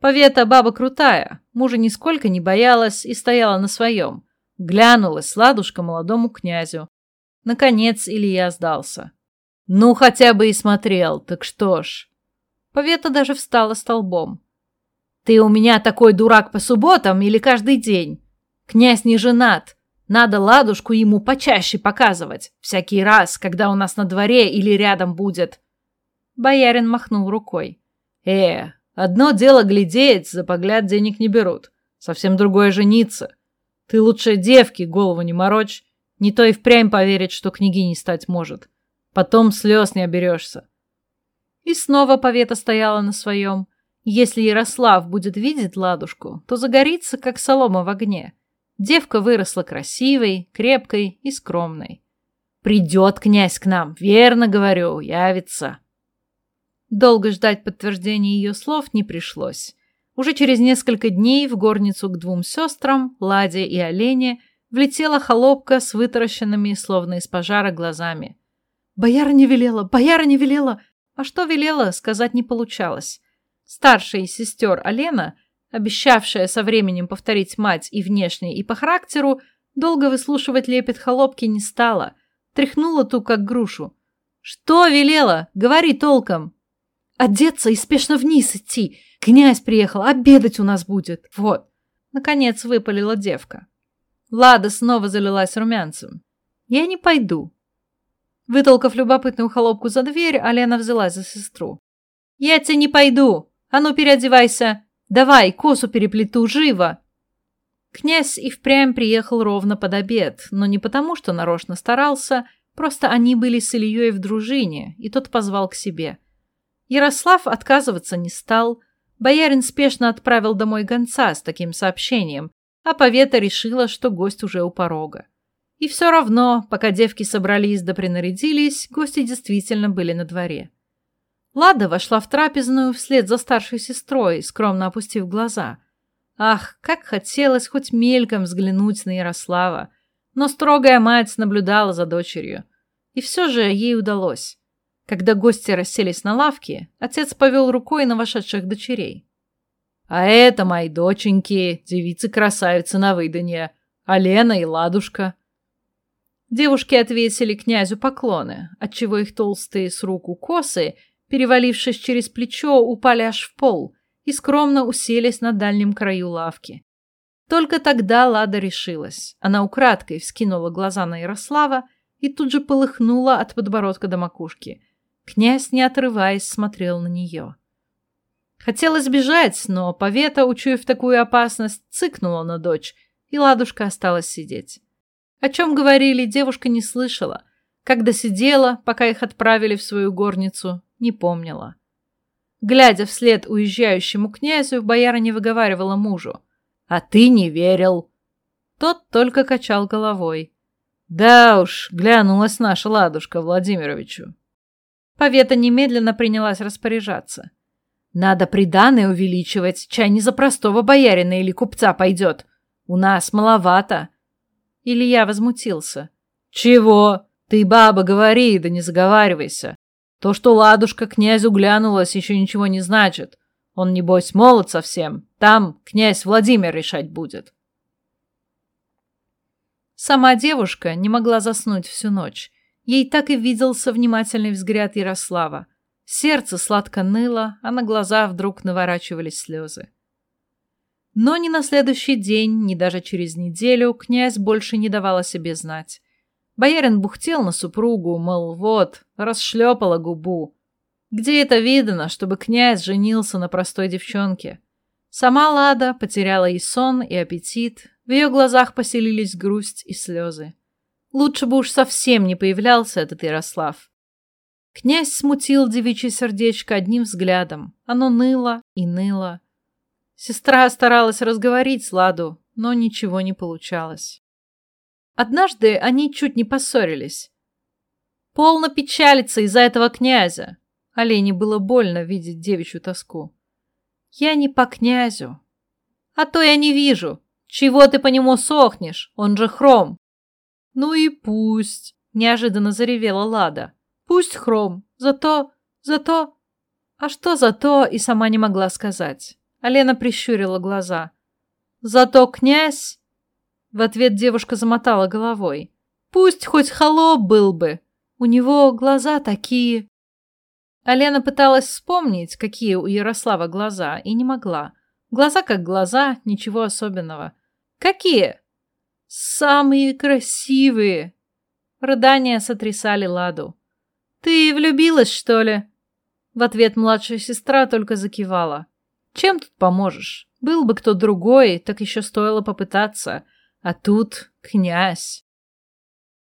Повета баба крутая, мужа нисколько не боялась и стояла на своем. Глянулась ладушка молодому князю. Наконец Илья сдался. «Ну, хотя бы и смотрел, так что ж». Повета даже встала столбом. «Ты у меня такой дурак по субботам или каждый день? Князь не женат, надо ладушку ему почаще показывать, всякий раз, когда у нас на дворе или рядом будет. Боярин махнул рукой. Э, одно дело глядеть, за погляд денег не берут. Совсем другое жениться. Ты лучше девки голову не морочь, не то и впрямь поверить, что княгиней стать может. Потом слез не оберешься. И снова повета стояла на своем. Если Ярослав будет видеть ладушку, то загорится, как солома в огне. Девка выросла красивой, крепкой и скромной. «Придет князь к нам, верно говорю, явится». Долго ждать подтверждения ее слов не пришлось. Уже через несколько дней в горницу к двум сестрам, Ладе и Олене, влетела холопка с вытаращенными, словно из пожара, глазами. «Бояра не велела! Бояра не велела!» А что велела, сказать не получалось. Старшая из сестер Алена, обещавшая со временем повторить мать и внешне, и по характеру, долго выслушивать лепет холопки не стала. Тряхнула ту, как грушу. «Что велела? Говори толком!» «Одеться и спешно вниз идти!» Князь приехал, обедать у нас будет. Вот. Наконец выпалила девка. Лада снова залилась румянцем. Я не пойду. Вытолкав любопытную холопку за дверь, Алена взялась за сестру. Я тебе не пойду. А ну переодевайся. Давай, косу переплету, живо. Князь и впрямь приехал ровно под обед, но не потому, что нарочно старался, просто они были с Ильей в дружине, и тот позвал к себе. Ярослав отказываться не стал, Боярин спешно отправил домой гонца с таким сообщением, а повета решила, что гость уже у порога. И все равно, пока девки собрались да принарядились, гости действительно были на дворе. Лада вошла в трапезную вслед за старшей сестрой, скромно опустив глаза. Ах, как хотелось хоть мельком взглянуть на Ярослава, но строгая мать наблюдала за дочерью. И все же ей удалось. Когда гости расселись на лавке, отец повел рукой на вошедших дочерей. «А это мои доченьки, девицы-красавицы на выданье, Алена и Ладушка». Девушки отвесили князю поклоны, отчего их толстые с руку косы, перевалившись через плечо, упали аж в пол и скромно уселись на дальнем краю лавки. Только тогда Лада решилась. Она украдкой вскинула глаза на Ярослава и тут же полыхнула от подбородка до макушки – Князь, не отрываясь, смотрел на нее. Хотелось бежать, но Повета, учуяв такую опасность, цыкнула на дочь, и ладушка осталась сидеть. О чем говорили, девушка не слышала. Когда сидела, пока их отправили в свою горницу, не помнила. Глядя вслед уезжающему князю, бояра не выговаривала мужу. «А ты не верил!» Тот только качал головой. «Да уж, глянулась наша ладушка Владимировичу. Повета немедленно принялась распоряжаться. «Надо приданое увеличивать, чай не за простого боярина или купца пойдет. У нас маловато». Илья возмутился. «Чего? Ты, баба, говори, да не заговаривайся. То, что ладушка князю глянулась, еще ничего не значит. Он, небось, молод совсем. Там князь Владимир решать будет». Сама девушка не могла заснуть всю ночь. Ей так и виделся внимательный взгляд Ярослава. Сердце сладко ныло, а на глаза вдруг наворачивались слезы. Но ни на следующий день, ни даже через неделю князь больше не давал о себе знать. Боярин бухтел на супругу, мол, вот, расшлепала губу. Где это видно, чтобы князь женился на простой девчонке? Сама Лада потеряла и сон, и аппетит. В ее глазах поселились грусть и слезы. Лучше бы уж совсем не появлялся этот Ярослав. Князь смутил девичье сердечко одним взглядом. Оно ныло и ныло. Сестра старалась разговорить Ладу, но ничего не получалось. Однажды они чуть не поссорились. Полно печалиться из-за этого князя. Олене было больно видеть девичью тоску. Я не по князю. А то я не вижу. Чего ты по нему сохнешь? Он же хром. «Ну и пусть!» – неожиданно заревела Лада. «Пусть хром, зато... зато...» А что зато, и сама не могла сказать. Алена прищурила глаза. «Зато князь...» В ответ девушка замотала головой. «Пусть хоть холоп был бы. У него глаза такие...» Алена пыталась вспомнить, какие у Ярослава глаза, и не могла. Глаза как глаза, ничего особенного. «Какие?» Самые красивые!» Рыдания сотрясали Ладу. «Ты влюбилась, что ли?» В ответ младшая сестра только закивала. «Чем тут поможешь? Был бы кто другой, так еще стоило попытаться. А тут князь».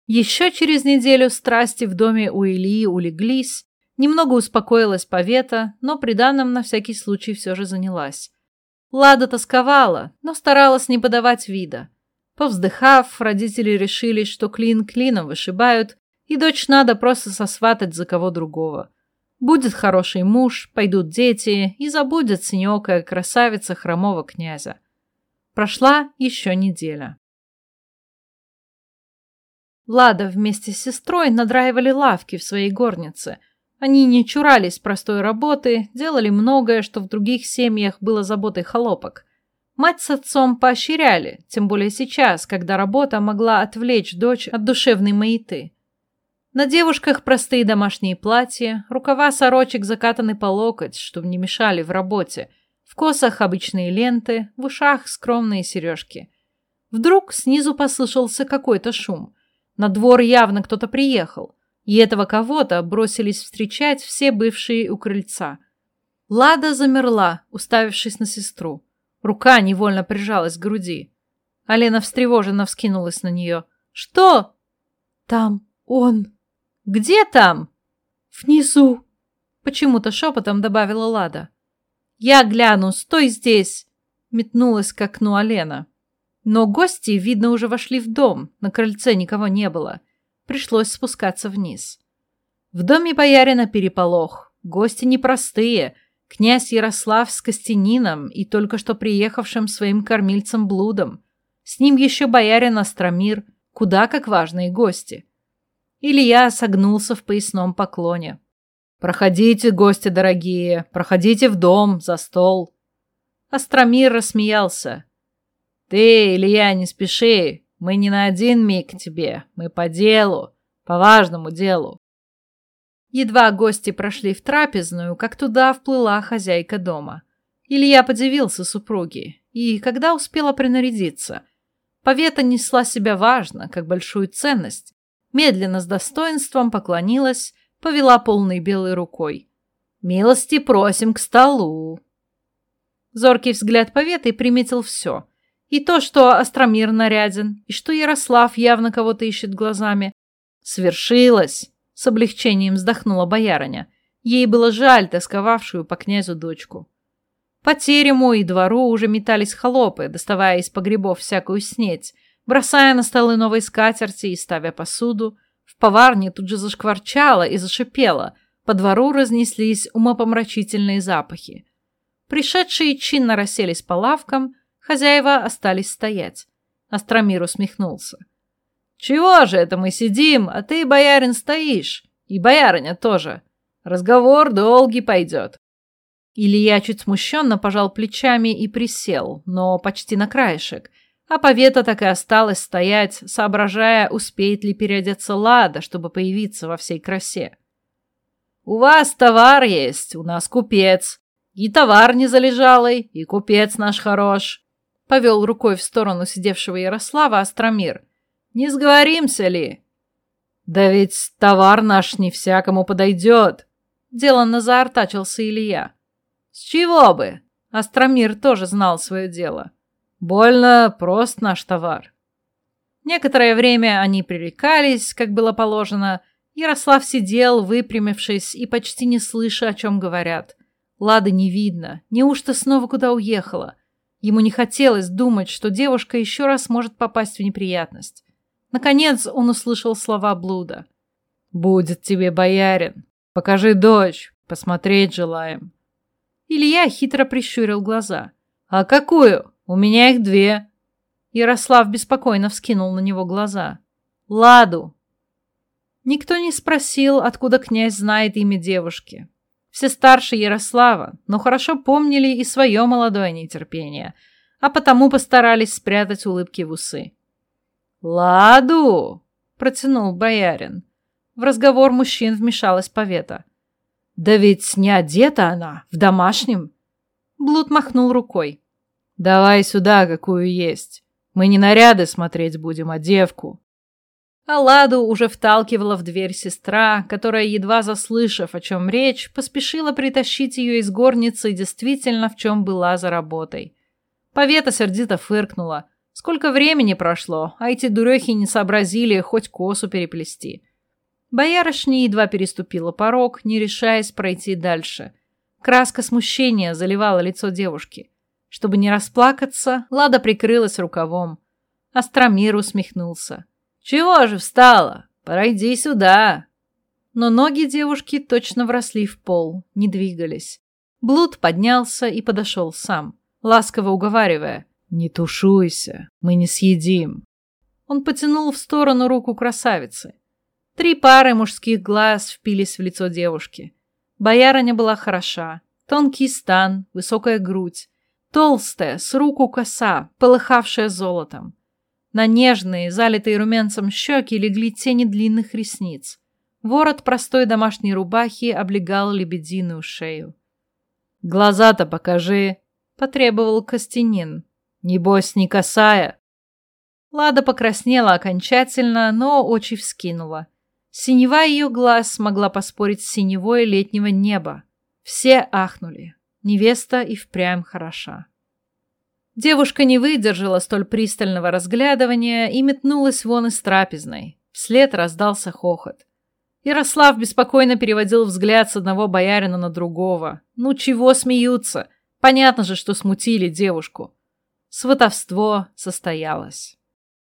Еще через неделю страсти в доме у Ильи улеглись. Немного успокоилась Повета, но приданым на всякий случай все же занялась. Лада тосковала, но старалась не подавать вида. Повздыхав, родители решили, что клин клином вышибают, и дочь надо просто сосватать за кого другого. Будет хороший муж, пойдут дети, и забудет синеокая красавица хромого князя. Прошла еще неделя. Лада вместе с сестрой надраивали лавки в своей горнице – они не чурались простой работы, делали многое, что в других семьях было заботой холопок. Мать с отцом поощряли, тем более сейчас, когда работа могла отвлечь дочь от душевной маяты. На девушках простые домашние платья, рукава сорочек закатаны по локоть, чтобы не мешали в работе, в косах обычные ленты, в ушах скромные сережки. Вдруг снизу послышался какой-то шум. На двор явно кто-то приехал – и этого кого-то бросились встречать все бывшие у крыльца. Лада замерла, уставившись на сестру. Рука невольно прижалась к груди. Алена встревоженно вскинулась на нее. «Что?» «Там он». «Где там?» «Внизу», — почему-то шепотом добавила Лада. «Я гляну, стой здесь!» — метнулась к окну Алена. Но гости, видно, уже вошли в дом, на крыльце никого не было пришлось спускаться вниз. В доме боярина переполох. Гости непростые. Князь Ярослав с Костянином и только что приехавшим своим кормильцем Блудом. С ним еще боярин Остромир, куда как важные гости. Илья согнулся в поясном поклоне. «Проходите, гости дорогие, проходите в дом, за стол». Остромир рассмеялся. «Ты, Илья, не спеши, мы не на один миг к тебе, мы по делу, по важному делу. Едва гости прошли в трапезную, как туда вплыла хозяйка дома. Илья подивился супруге, и когда успела принарядиться. Повета несла себя важно, как большую ценность, медленно с достоинством поклонилась, повела полной белой рукой. «Милости просим к столу!» Зоркий взгляд Поветы приметил все. И то, что Остромир наряден, и что Ярослав явно кого-то ищет глазами. Свершилось! С облегчением вздохнула боярыня. Ей было жаль тосковавшую по князю дочку. По терему и двору уже метались холопы, доставая из погребов всякую снеть, бросая на столы новые скатерти и ставя посуду. В поварне тут же зашкварчало и зашипело, по двору разнеслись умопомрачительные запахи. Пришедшие чинно расселись по лавкам, Хозяева остались стоять. Астромир усмехнулся. «Чего же это мы сидим, а ты, боярин, стоишь? И боярыня тоже. Разговор долгий пойдет». Илья чуть смущенно пожал плечами и присел, но почти на краешек, а Повета так и осталась стоять, соображая, успеет ли переодеться Лада, чтобы появиться во всей красе. «У вас товар есть, у нас купец. И товар не залежалый, и купец наш хорош. Повел рукой в сторону сидевшего Ярослава Остромир. «Не сговоримся ли?» «Да ведь товар наш не всякому подойдет!» Деланно заортачился Илья. «С чего бы?» Остромир тоже знал свое дело. «Больно прост наш товар». Некоторое время они пререкались, как было положено. Ярослав сидел, выпрямившись, и почти не слыша, о чем говорят. Лады не видно. Неужто снова куда уехала? Ему не хотелось думать, что девушка еще раз может попасть в неприятность. Наконец он услышал слова блуда. «Будет тебе, боярин. Покажи дочь. Посмотреть желаем». Илья хитро прищурил глаза. «А какую? У меня их две». Ярослав беспокойно вскинул на него глаза. «Ладу». Никто не спросил, откуда князь знает имя девушки. Все старше Ярослава, но хорошо помнили и свое молодое нетерпение, а потому постарались спрятать улыбки в усы. «Ладу!» — протянул боярин. В разговор мужчин вмешалась повета. «Да ведь не одета она, в домашнем!» Блуд махнул рукой. «Давай сюда, какую есть. Мы не наряды смотреть будем, а девку». Аладу уже вталкивала в дверь сестра, которая, едва заслышав, о чем речь, поспешила притащить ее из горницы действительно в чем была за работой. Повета сердито фыркнула. Сколько времени прошло, а эти дурехи не сообразили хоть косу переплести. Боярышня едва переступила порог, не решаясь пройти дальше. Краска смущения заливала лицо девушки. Чтобы не расплакаться, Лада прикрылась рукавом. Астромир усмехнулся. «Чего же встала? Пройди сюда!» Но ноги девушки точно вросли в пол, не двигались. Блуд поднялся и подошел сам, ласково уговаривая. «Не тушуйся, мы не съедим». Он потянул в сторону руку красавицы. Три пары мужских глаз впились в лицо девушки. Боярыня была хороша. Тонкий стан, высокая грудь. Толстая, с руку коса, полыхавшая золотом. На нежные, залитые румянцем щеки легли тени длинных ресниц. Ворот простой домашней рубахи облегал лебединую шею. «Глаза-то покажи!» — потребовал Костянин. «Небось, не косая!» Лада покраснела окончательно, но очи вскинула. Синева ее глаз могла поспорить с синевой летнего неба. Все ахнули. Невеста и впрямь хороша. Девушка не выдержала столь пристального разглядывания и метнулась вон из трапезной. Вслед раздался хохот. Ярослав беспокойно переводил взгляд с одного боярина на другого. Ну чего смеются? Понятно же, что смутили девушку. Сватовство состоялось.